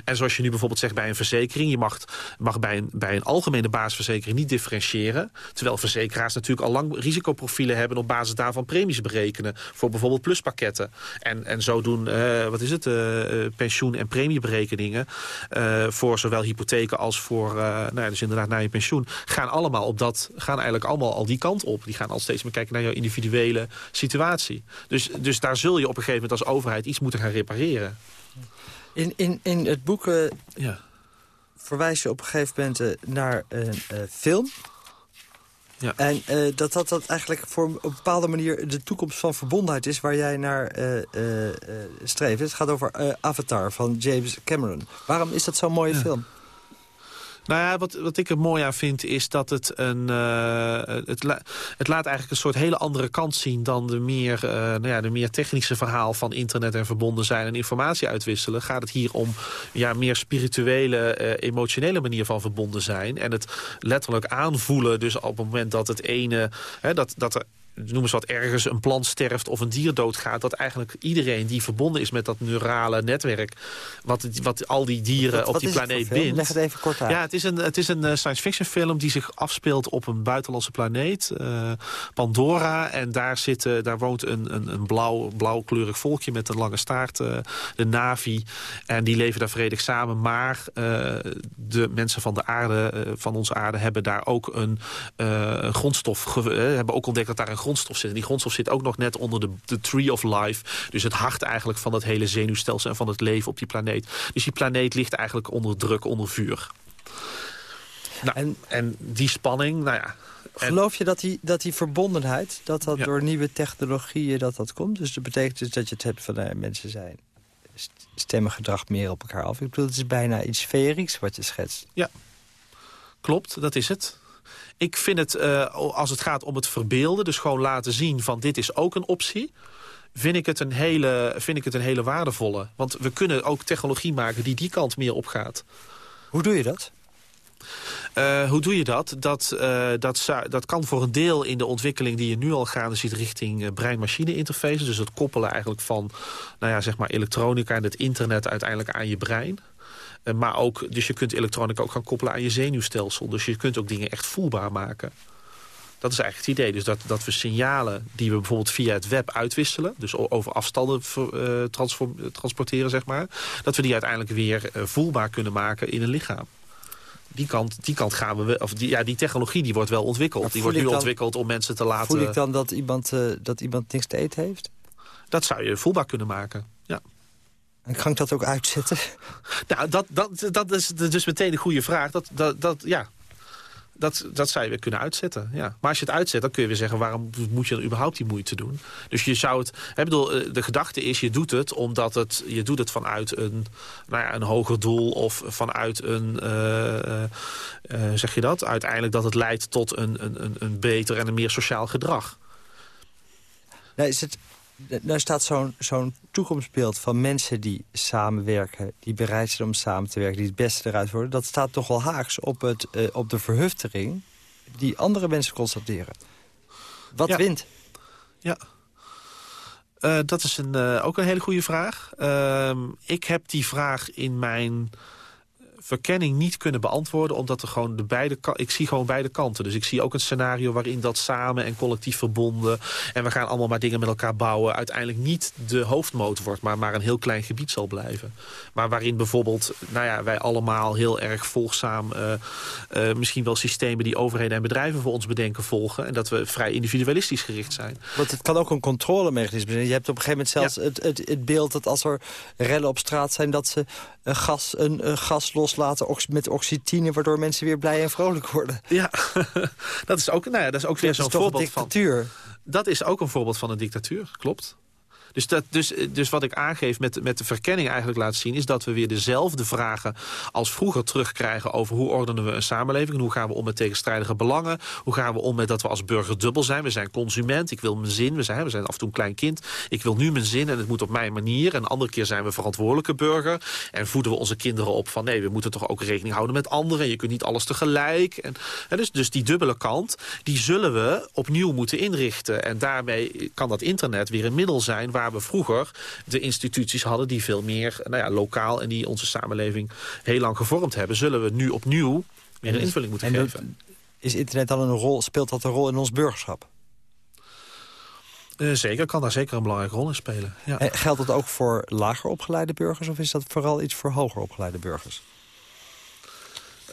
En zoals je nu bijvoorbeeld zegt bij een verzekering... je mag, mag bij, een, bij een algemene basisverzekering niet differentiëren. Terwijl verzekeraars natuurlijk al lang risicoprofielen hebben... op basis daarvan premies berekenen voor bijvoorbeeld pluspakketten. En, en zo doen, eh, wat is het, eh, eh, pensioen- en premieberekeningen... voor zowel hypotheken als voor, nou ja, dus inderdaad naar je pensioen... gaan allemaal op dat, gaan eigenlijk allemaal al die kant op. Die gaan al steeds meer kijken naar jouw individuele situatie. Dus, dus daar zul je op een gegeven moment als overheid iets moeten gaan repareren. In, in, in het boek eh, Ja. verwijs je op een gegeven moment eh, naar een eh, film. Ja. En dat, dat dat eigenlijk voor op een bepaalde manier de toekomst van verbondenheid is... waar jij naar streeft. Het gaat over Avatar van James Cameron. Waarom is dat zo'n mooie ja. film? Nou ja, wat, wat ik er mooi aan vind is dat het een... Uh, het, het laat eigenlijk een soort hele andere kant zien... dan de meer, uh, nou ja, de meer technische verhaal van internet en verbonden zijn... en informatie uitwisselen. Gaat het hier om ja, meer spirituele, uh, emotionele manier van verbonden zijn. En het letterlijk aanvoelen. Dus op het moment dat het ene... Hè, dat, dat er noem eens wat, ergens een plant sterft of een dier doodgaat... dat eigenlijk iedereen die verbonden is met dat neurale netwerk... wat, wat al die dieren wat, op wat die planeet bindt. Leg het even kort uit. Ja, het is een, het is een science fiction film die zich afspeelt op een buitenlandse planeet. Uh, Pandora. En daar, zit, uh, daar woont een, een, een blauw, blauwkleurig volkje met een lange staart. Uh, de Navi. En die leven daar vredig samen. Maar de mensen van de aarde, van onze aarde... hebben daar ook een, een grondstof... hebben ook ontdekt dat daar een grondstof zit. En die grondstof zit ook nog net onder de, de Tree of Life. Dus het hart eigenlijk van het hele zenuwstelsel en van het leven op die planeet. Dus die planeet ligt eigenlijk onder druk, onder vuur. Nou, en, en die spanning, nou ja... Geloof je dat die, dat die verbondenheid, dat dat ja. door nieuwe technologieën dat dat komt? Dus dat betekent dus dat je het hebt van uh, mensen zijn stemmen gedrag meer op elkaar af. Ik bedoel, het is bijna iets sferieks wat je schetst. Ja, klopt, dat is het. Ik vind het, uh, als het gaat om het verbeelden... dus gewoon laten zien van dit is ook een optie... vind ik het een hele, vind ik het een hele waardevolle. Want we kunnen ook technologie maken die die kant meer opgaat. Hoe doe je dat? Uh, hoe doe je dat? Dat, uh, dat, dat kan voor een deel in de ontwikkeling die je nu al gaande ziet... richting uh, brein-machine interfaces. Dus het koppelen eigenlijk van nou ja, zeg maar elektronica en het internet uiteindelijk aan je brein. Uh, maar ook, dus je kunt elektronica ook gaan koppelen aan je zenuwstelsel. Dus je kunt ook dingen echt voelbaar maken. Dat is eigenlijk het idee. Dus dat, dat we signalen die we bijvoorbeeld via het web uitwisselen... dus over afstanden uh, transporteren, zeg maar... dat we die uiteindelijk weer uh, voelbaar kunnen maken in een lichaam. Die kant, die kant gaan we... Of die, ja, die technologie die wordt wel ontwikkeld. Die wordt nu dan, ontwikkeld om mensen te laten... Voel ik dan dat iemand, uh, dat iemand niks te eten heeft? Dat zou je voelbaar kunnen maken, ja. En kan ik dat ook uitzetten? Nou, dat, dat, dat is dus meteen een goede vraag. Dat, dat, dat, ja, dat, dat zou je weer kunnen uitzetten. Ja. Maar als je het uitzet, dan kun je weer zeggen... waarom moet je dan überhaupt die moeite doen? Dus je zou het... Ik bedoel, de gedachte is, je doet het omdat het, je doet het vanuit een, nou ja, een hoger doel... of vanuit een, uh, uh, zeg je dat? Uiteindelijk dat het leidt tot een, een, een beter en een meer sociaal gedrag. Nou, is het, daar staat zo'n zo'n toekomstbeeld van mensen die samenwerken... die bereid zijn om samen te werken, die het beste eruit worden... dat staat toch wel haaks op, het, uh, op de verhuftering die andere mensen constateren. Wat ja. wint? Ja. Uh, dat is een, uh, ook een hele goede vraag. ik heb die vraag in mijn verkenning niet kunnen beantwoorden... omdat er gewoon de beide ik zie gewoon beide kanten. Dus ik zie ook een scenario waarin dat samen en collectief verbonden... en we gaan allemaal maar dingen met elkaar bouwen... uiteindelijk niet de hoofdmoot wordt, maar maar een heel klein gebied zal blijven. Maar waarin bijvoorbeeld nou ja, wij allemaal heel erg volgzaam... Uh, uh, misschien wel systemen die overheden en bedrijven voor ons bedenken volgen... en dat we vrij individualistisch gericht zijn. Want het kan ook een controlemechanisme zijn. Je hebt op een gegeven moment zelfs ja. het, het, het beeld dat als er rellen op straat zijn... dat ze een gas, een, een gas loslaten met oxytine... waardoor mensen weer blij en vrolijk worden. Ja, *laughs* dat is ook, nou ja, dat is ook weer zo'n voorbeeld dictatuur. van... Dat is ook een voorbeeld van een dictatuur, klopt. Dus, dat, dus, dus wat ik aangeef met, met de verkenning eigenlijk laat zien... is dat we weer dezelfde vragen als vroeger terugkrijgen... over hoe ordenen we een samenleving... hoe gaan we om met tegenstrijdige belangen... hoe gaan we om met dat we als burger dubbel zijn. We zijn consument, ik wil mijn zin. We zijn, we zijn af en toe een klein kind. Ik wil nu mijn zin en het moet op mijn manier. En andere keer zijn we verantwoordelijke burger. En voeden we onze kinderen op van... nee, we moeten toch ook rekening houden met anderen. Je kunt niet alles tegelijk. En, en dus, dus die dubbele kant, die zullen we opnieuw moeten inrichten. En daarmee kan dat internet weer een middel zijn... waar we vroeger de instituties hadden die veel meer nou ja, lokaal en die onze samenleving heel lang gevormd hebben, zullen we nu opnieuw weer een invulling moeten en geven. Is internet dan een rol, speelt dat een rol in ons burgerschap? Uh, zeker, kan daar zeker een belangrijke rol in spelen. Ja. En geldt dat ook voor lager opgeleide burgers of is dat vooral iets voor hoger opgeleide burgers?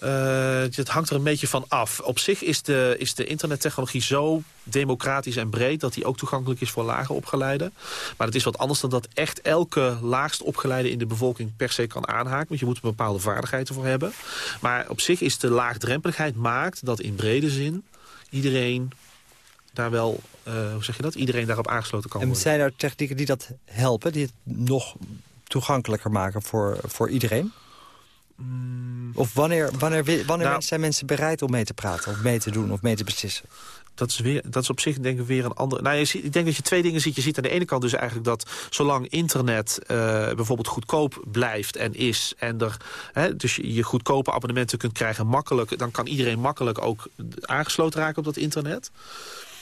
Uh, het hangt er een beetje van af. Op zich is de, is de internettechnologie zo democratisch en breed... dat die ook toegankelijk is voor lager opgeleiden. Maar het is wat anders dan dat echt elke laagst opgeleide in de bevolking... per se kan aanhaken, want je moet er bepaalde vaardigheden voor hebben. Maar op zich is de laagdrempeligheid maakt dat in brede zin iedereen daar wel, uh, hoe zeg je dat, iedereen daarop aangesloten kan worden. En zijn er technieken die dat helpen, die het nog toegankelijker maken voor, voor iedereen? Mm. Of wanneer, wanneer, wanneer nou, zijn mensen bereid om mee te praten, of mee te doen, of mee te beslissen? dat is, weer, dat is op zich denk ik weer een andere... Nou, je ziet, ik denk dat je twee dingen ziet. Je ziet aan de ene kant dus eigenlijk dat zolang internet uh, bijvoorbeeld goedkoop blijft en is... en er hè, dus je goedkope abonnementen kunt krijgen makkelijk... dan kan iedereen makkelijk ook aangesloten raken op dat internet.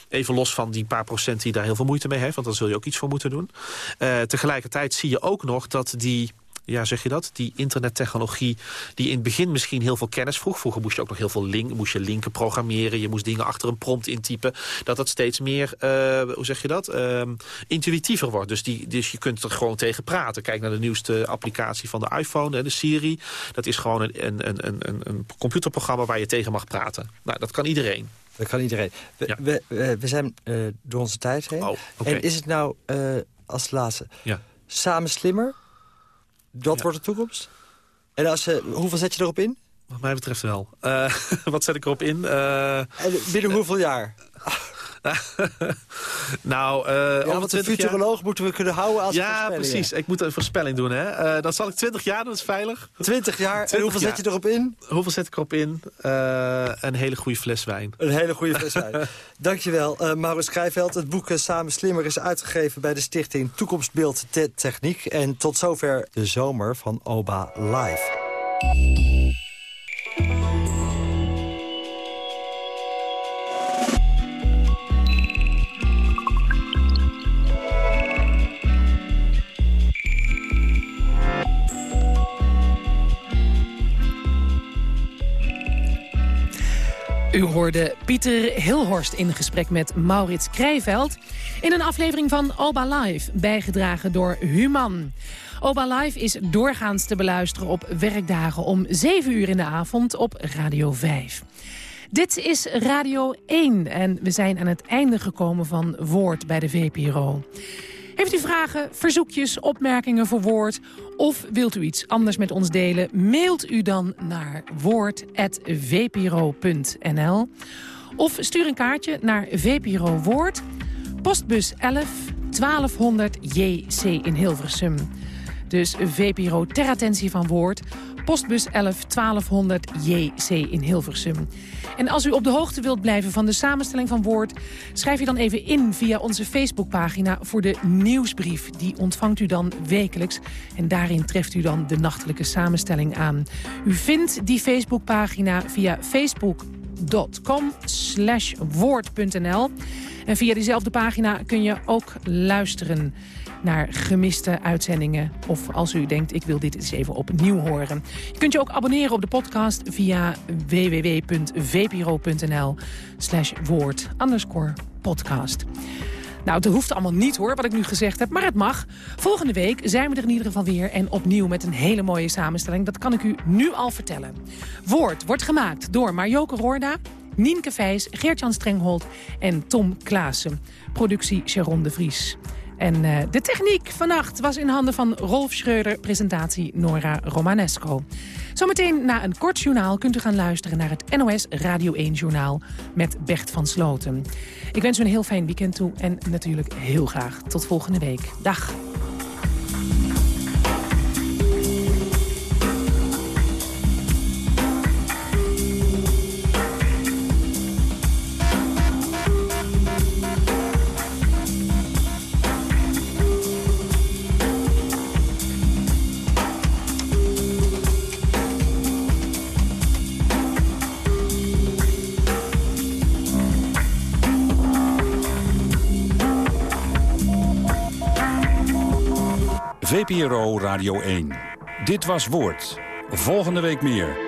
Even los van die paar procent die daar heel veel moeite mee heeft... want daar zul je ook iets voor moeten doen. Uh, tegelijkertijd zie je ook nog dat die ja, zeg je dat? Die internettechnologie die in het begin misschien heel veel kennis vroeg. Vroeger moest je ook nog heel veel link, moest je linken programmeren. Je moest dingen achter een prompt intypen. Dat dat steeds meer, uh, hoe zeg je dat? Uh, intuïtiever wordt. Dus, die, dus je kunt er gewoon tegen praten. Kijk naar de nieuwste applicatie van de iPhone, de Siri. Dat is gewoon een, een, een, een, een computerprogramma waar je tegen mag praten. Nou, dat kan iedereen. Dat kan iedereen. We, we, we, zijn uh, door onze tijd heen. Oh, okay. En is het nou, uh, als laatste, ja. samen slimmer dat wordt de toekomst? En als, uh, hoeveel zet je erop in? Wat mij betreft wel. Uh, *laughs* wat zet ik erop in? Uh, en binnen hoeveel jaar? *laughs* *laughs* nou, uh, ja, want een futuroloog moeten we kunnen houden als Ja, precies. Ik moet een voorspelling doen. Hè. Uh, dan zal ik 20 jaar, dat is veilig. 20 jaar. 20 en hoeveel zet je erop in? Hoeveel zet ik erop in? Uh, een hele goede fles wijn. Een hele goede fles *laughs* wijn. Dankjewel, uh, Maurits Schrijveld. Het boek Samen Slimmer is uitgegeven bij de stichting Toekomstbeeld Techniek. En tot zover de zomer van OBA Live. U hoorde Pieter Hilhorst in gesprek met Maurits Krijveld... in een aflevering van Oba Live, bijgedragen door Human. Oba Live is doorgaans te beluisteren op werkdagen om 7 uur in de avond op Radio 5. Dit is Radio 1 en we zijn aan het einde gekomen van Woord bij de VPRO. Heeft u vragen, verzoekjes, opmerkingen voor Woord... of wilt u iets anders met ons delen? Mailt u dan naar woord.vpro.nl of stuur een kaartje naar VPRO Woord... postbus 11 1200 JC in Hilversum. Dus VPRO ter attentie van Woord postbus 11 1200 JC in Hilversum. En als u op de hoogte wilt blijven van de samenstelling van Woord... schrijf je dan even in via onze Facebookpagina voor de nieuwsbrief. Die ontvangt u dan wekelijks. En daarin treft u dan de nachtelijke samenstelling aan. U vindt die Facebookpagina via facebook.com woord.nl. En via diezelfde pagina kun je ook luisteren naar gemiste uitzendingen. Of als u denkt, ik wil dit eens even opnieuw horen. Je kunt je ook abonneren op de podcast via www.vpro.nl slash woord underscore podcast. Nou, het hoeft allemaal niet hoor, wat ik nu gezegd heb, maar het mag. Volgende week zijn we er in ieder geval weer en opnieuw met een hele mooie samenstelling. Dat kan ik u nu al vertellen. Woord wordt gemaakt door Marjoke Roorda, Nienke Vijs, Geert-Jan Strenghold en Tom Klaassen. Productie Sharon de Vries. En uh, de techniek vannacht was in handen van Rolf Schreuder, presentatie Nora Romanesco. Zometeen na een kort journaal kunt u gaan luisteren naar het NOS Radio 1 journaal met Bert van Sloten. Ik wens u een heel fijn weekend toe en natuurlijk heel graag tot volgende week. Dag. VPRO Radio 1. Dit was Woord. Volgende week meer.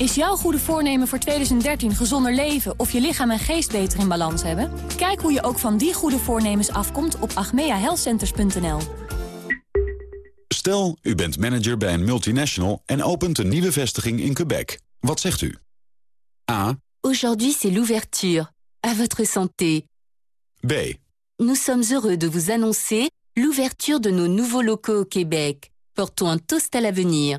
Is jouw goede voornemen voor 2013 gezonder leven of je lichaam en geest beter in balans hebben? Kijk hoe je ook van die goede voornemens afkomt op agmeahealthcenters.nl. Stel, u bent manager bij een multinational en opent een nieuwe vestiging in Quebec. Wat zegt u? A. Aujourd'hui c'est l'ouverture. À votre santé. B. Nous sommes heureux de vous annoncer l'ouverture de nos nouveaux locaux au Québec. Portons un toast à l'avenir.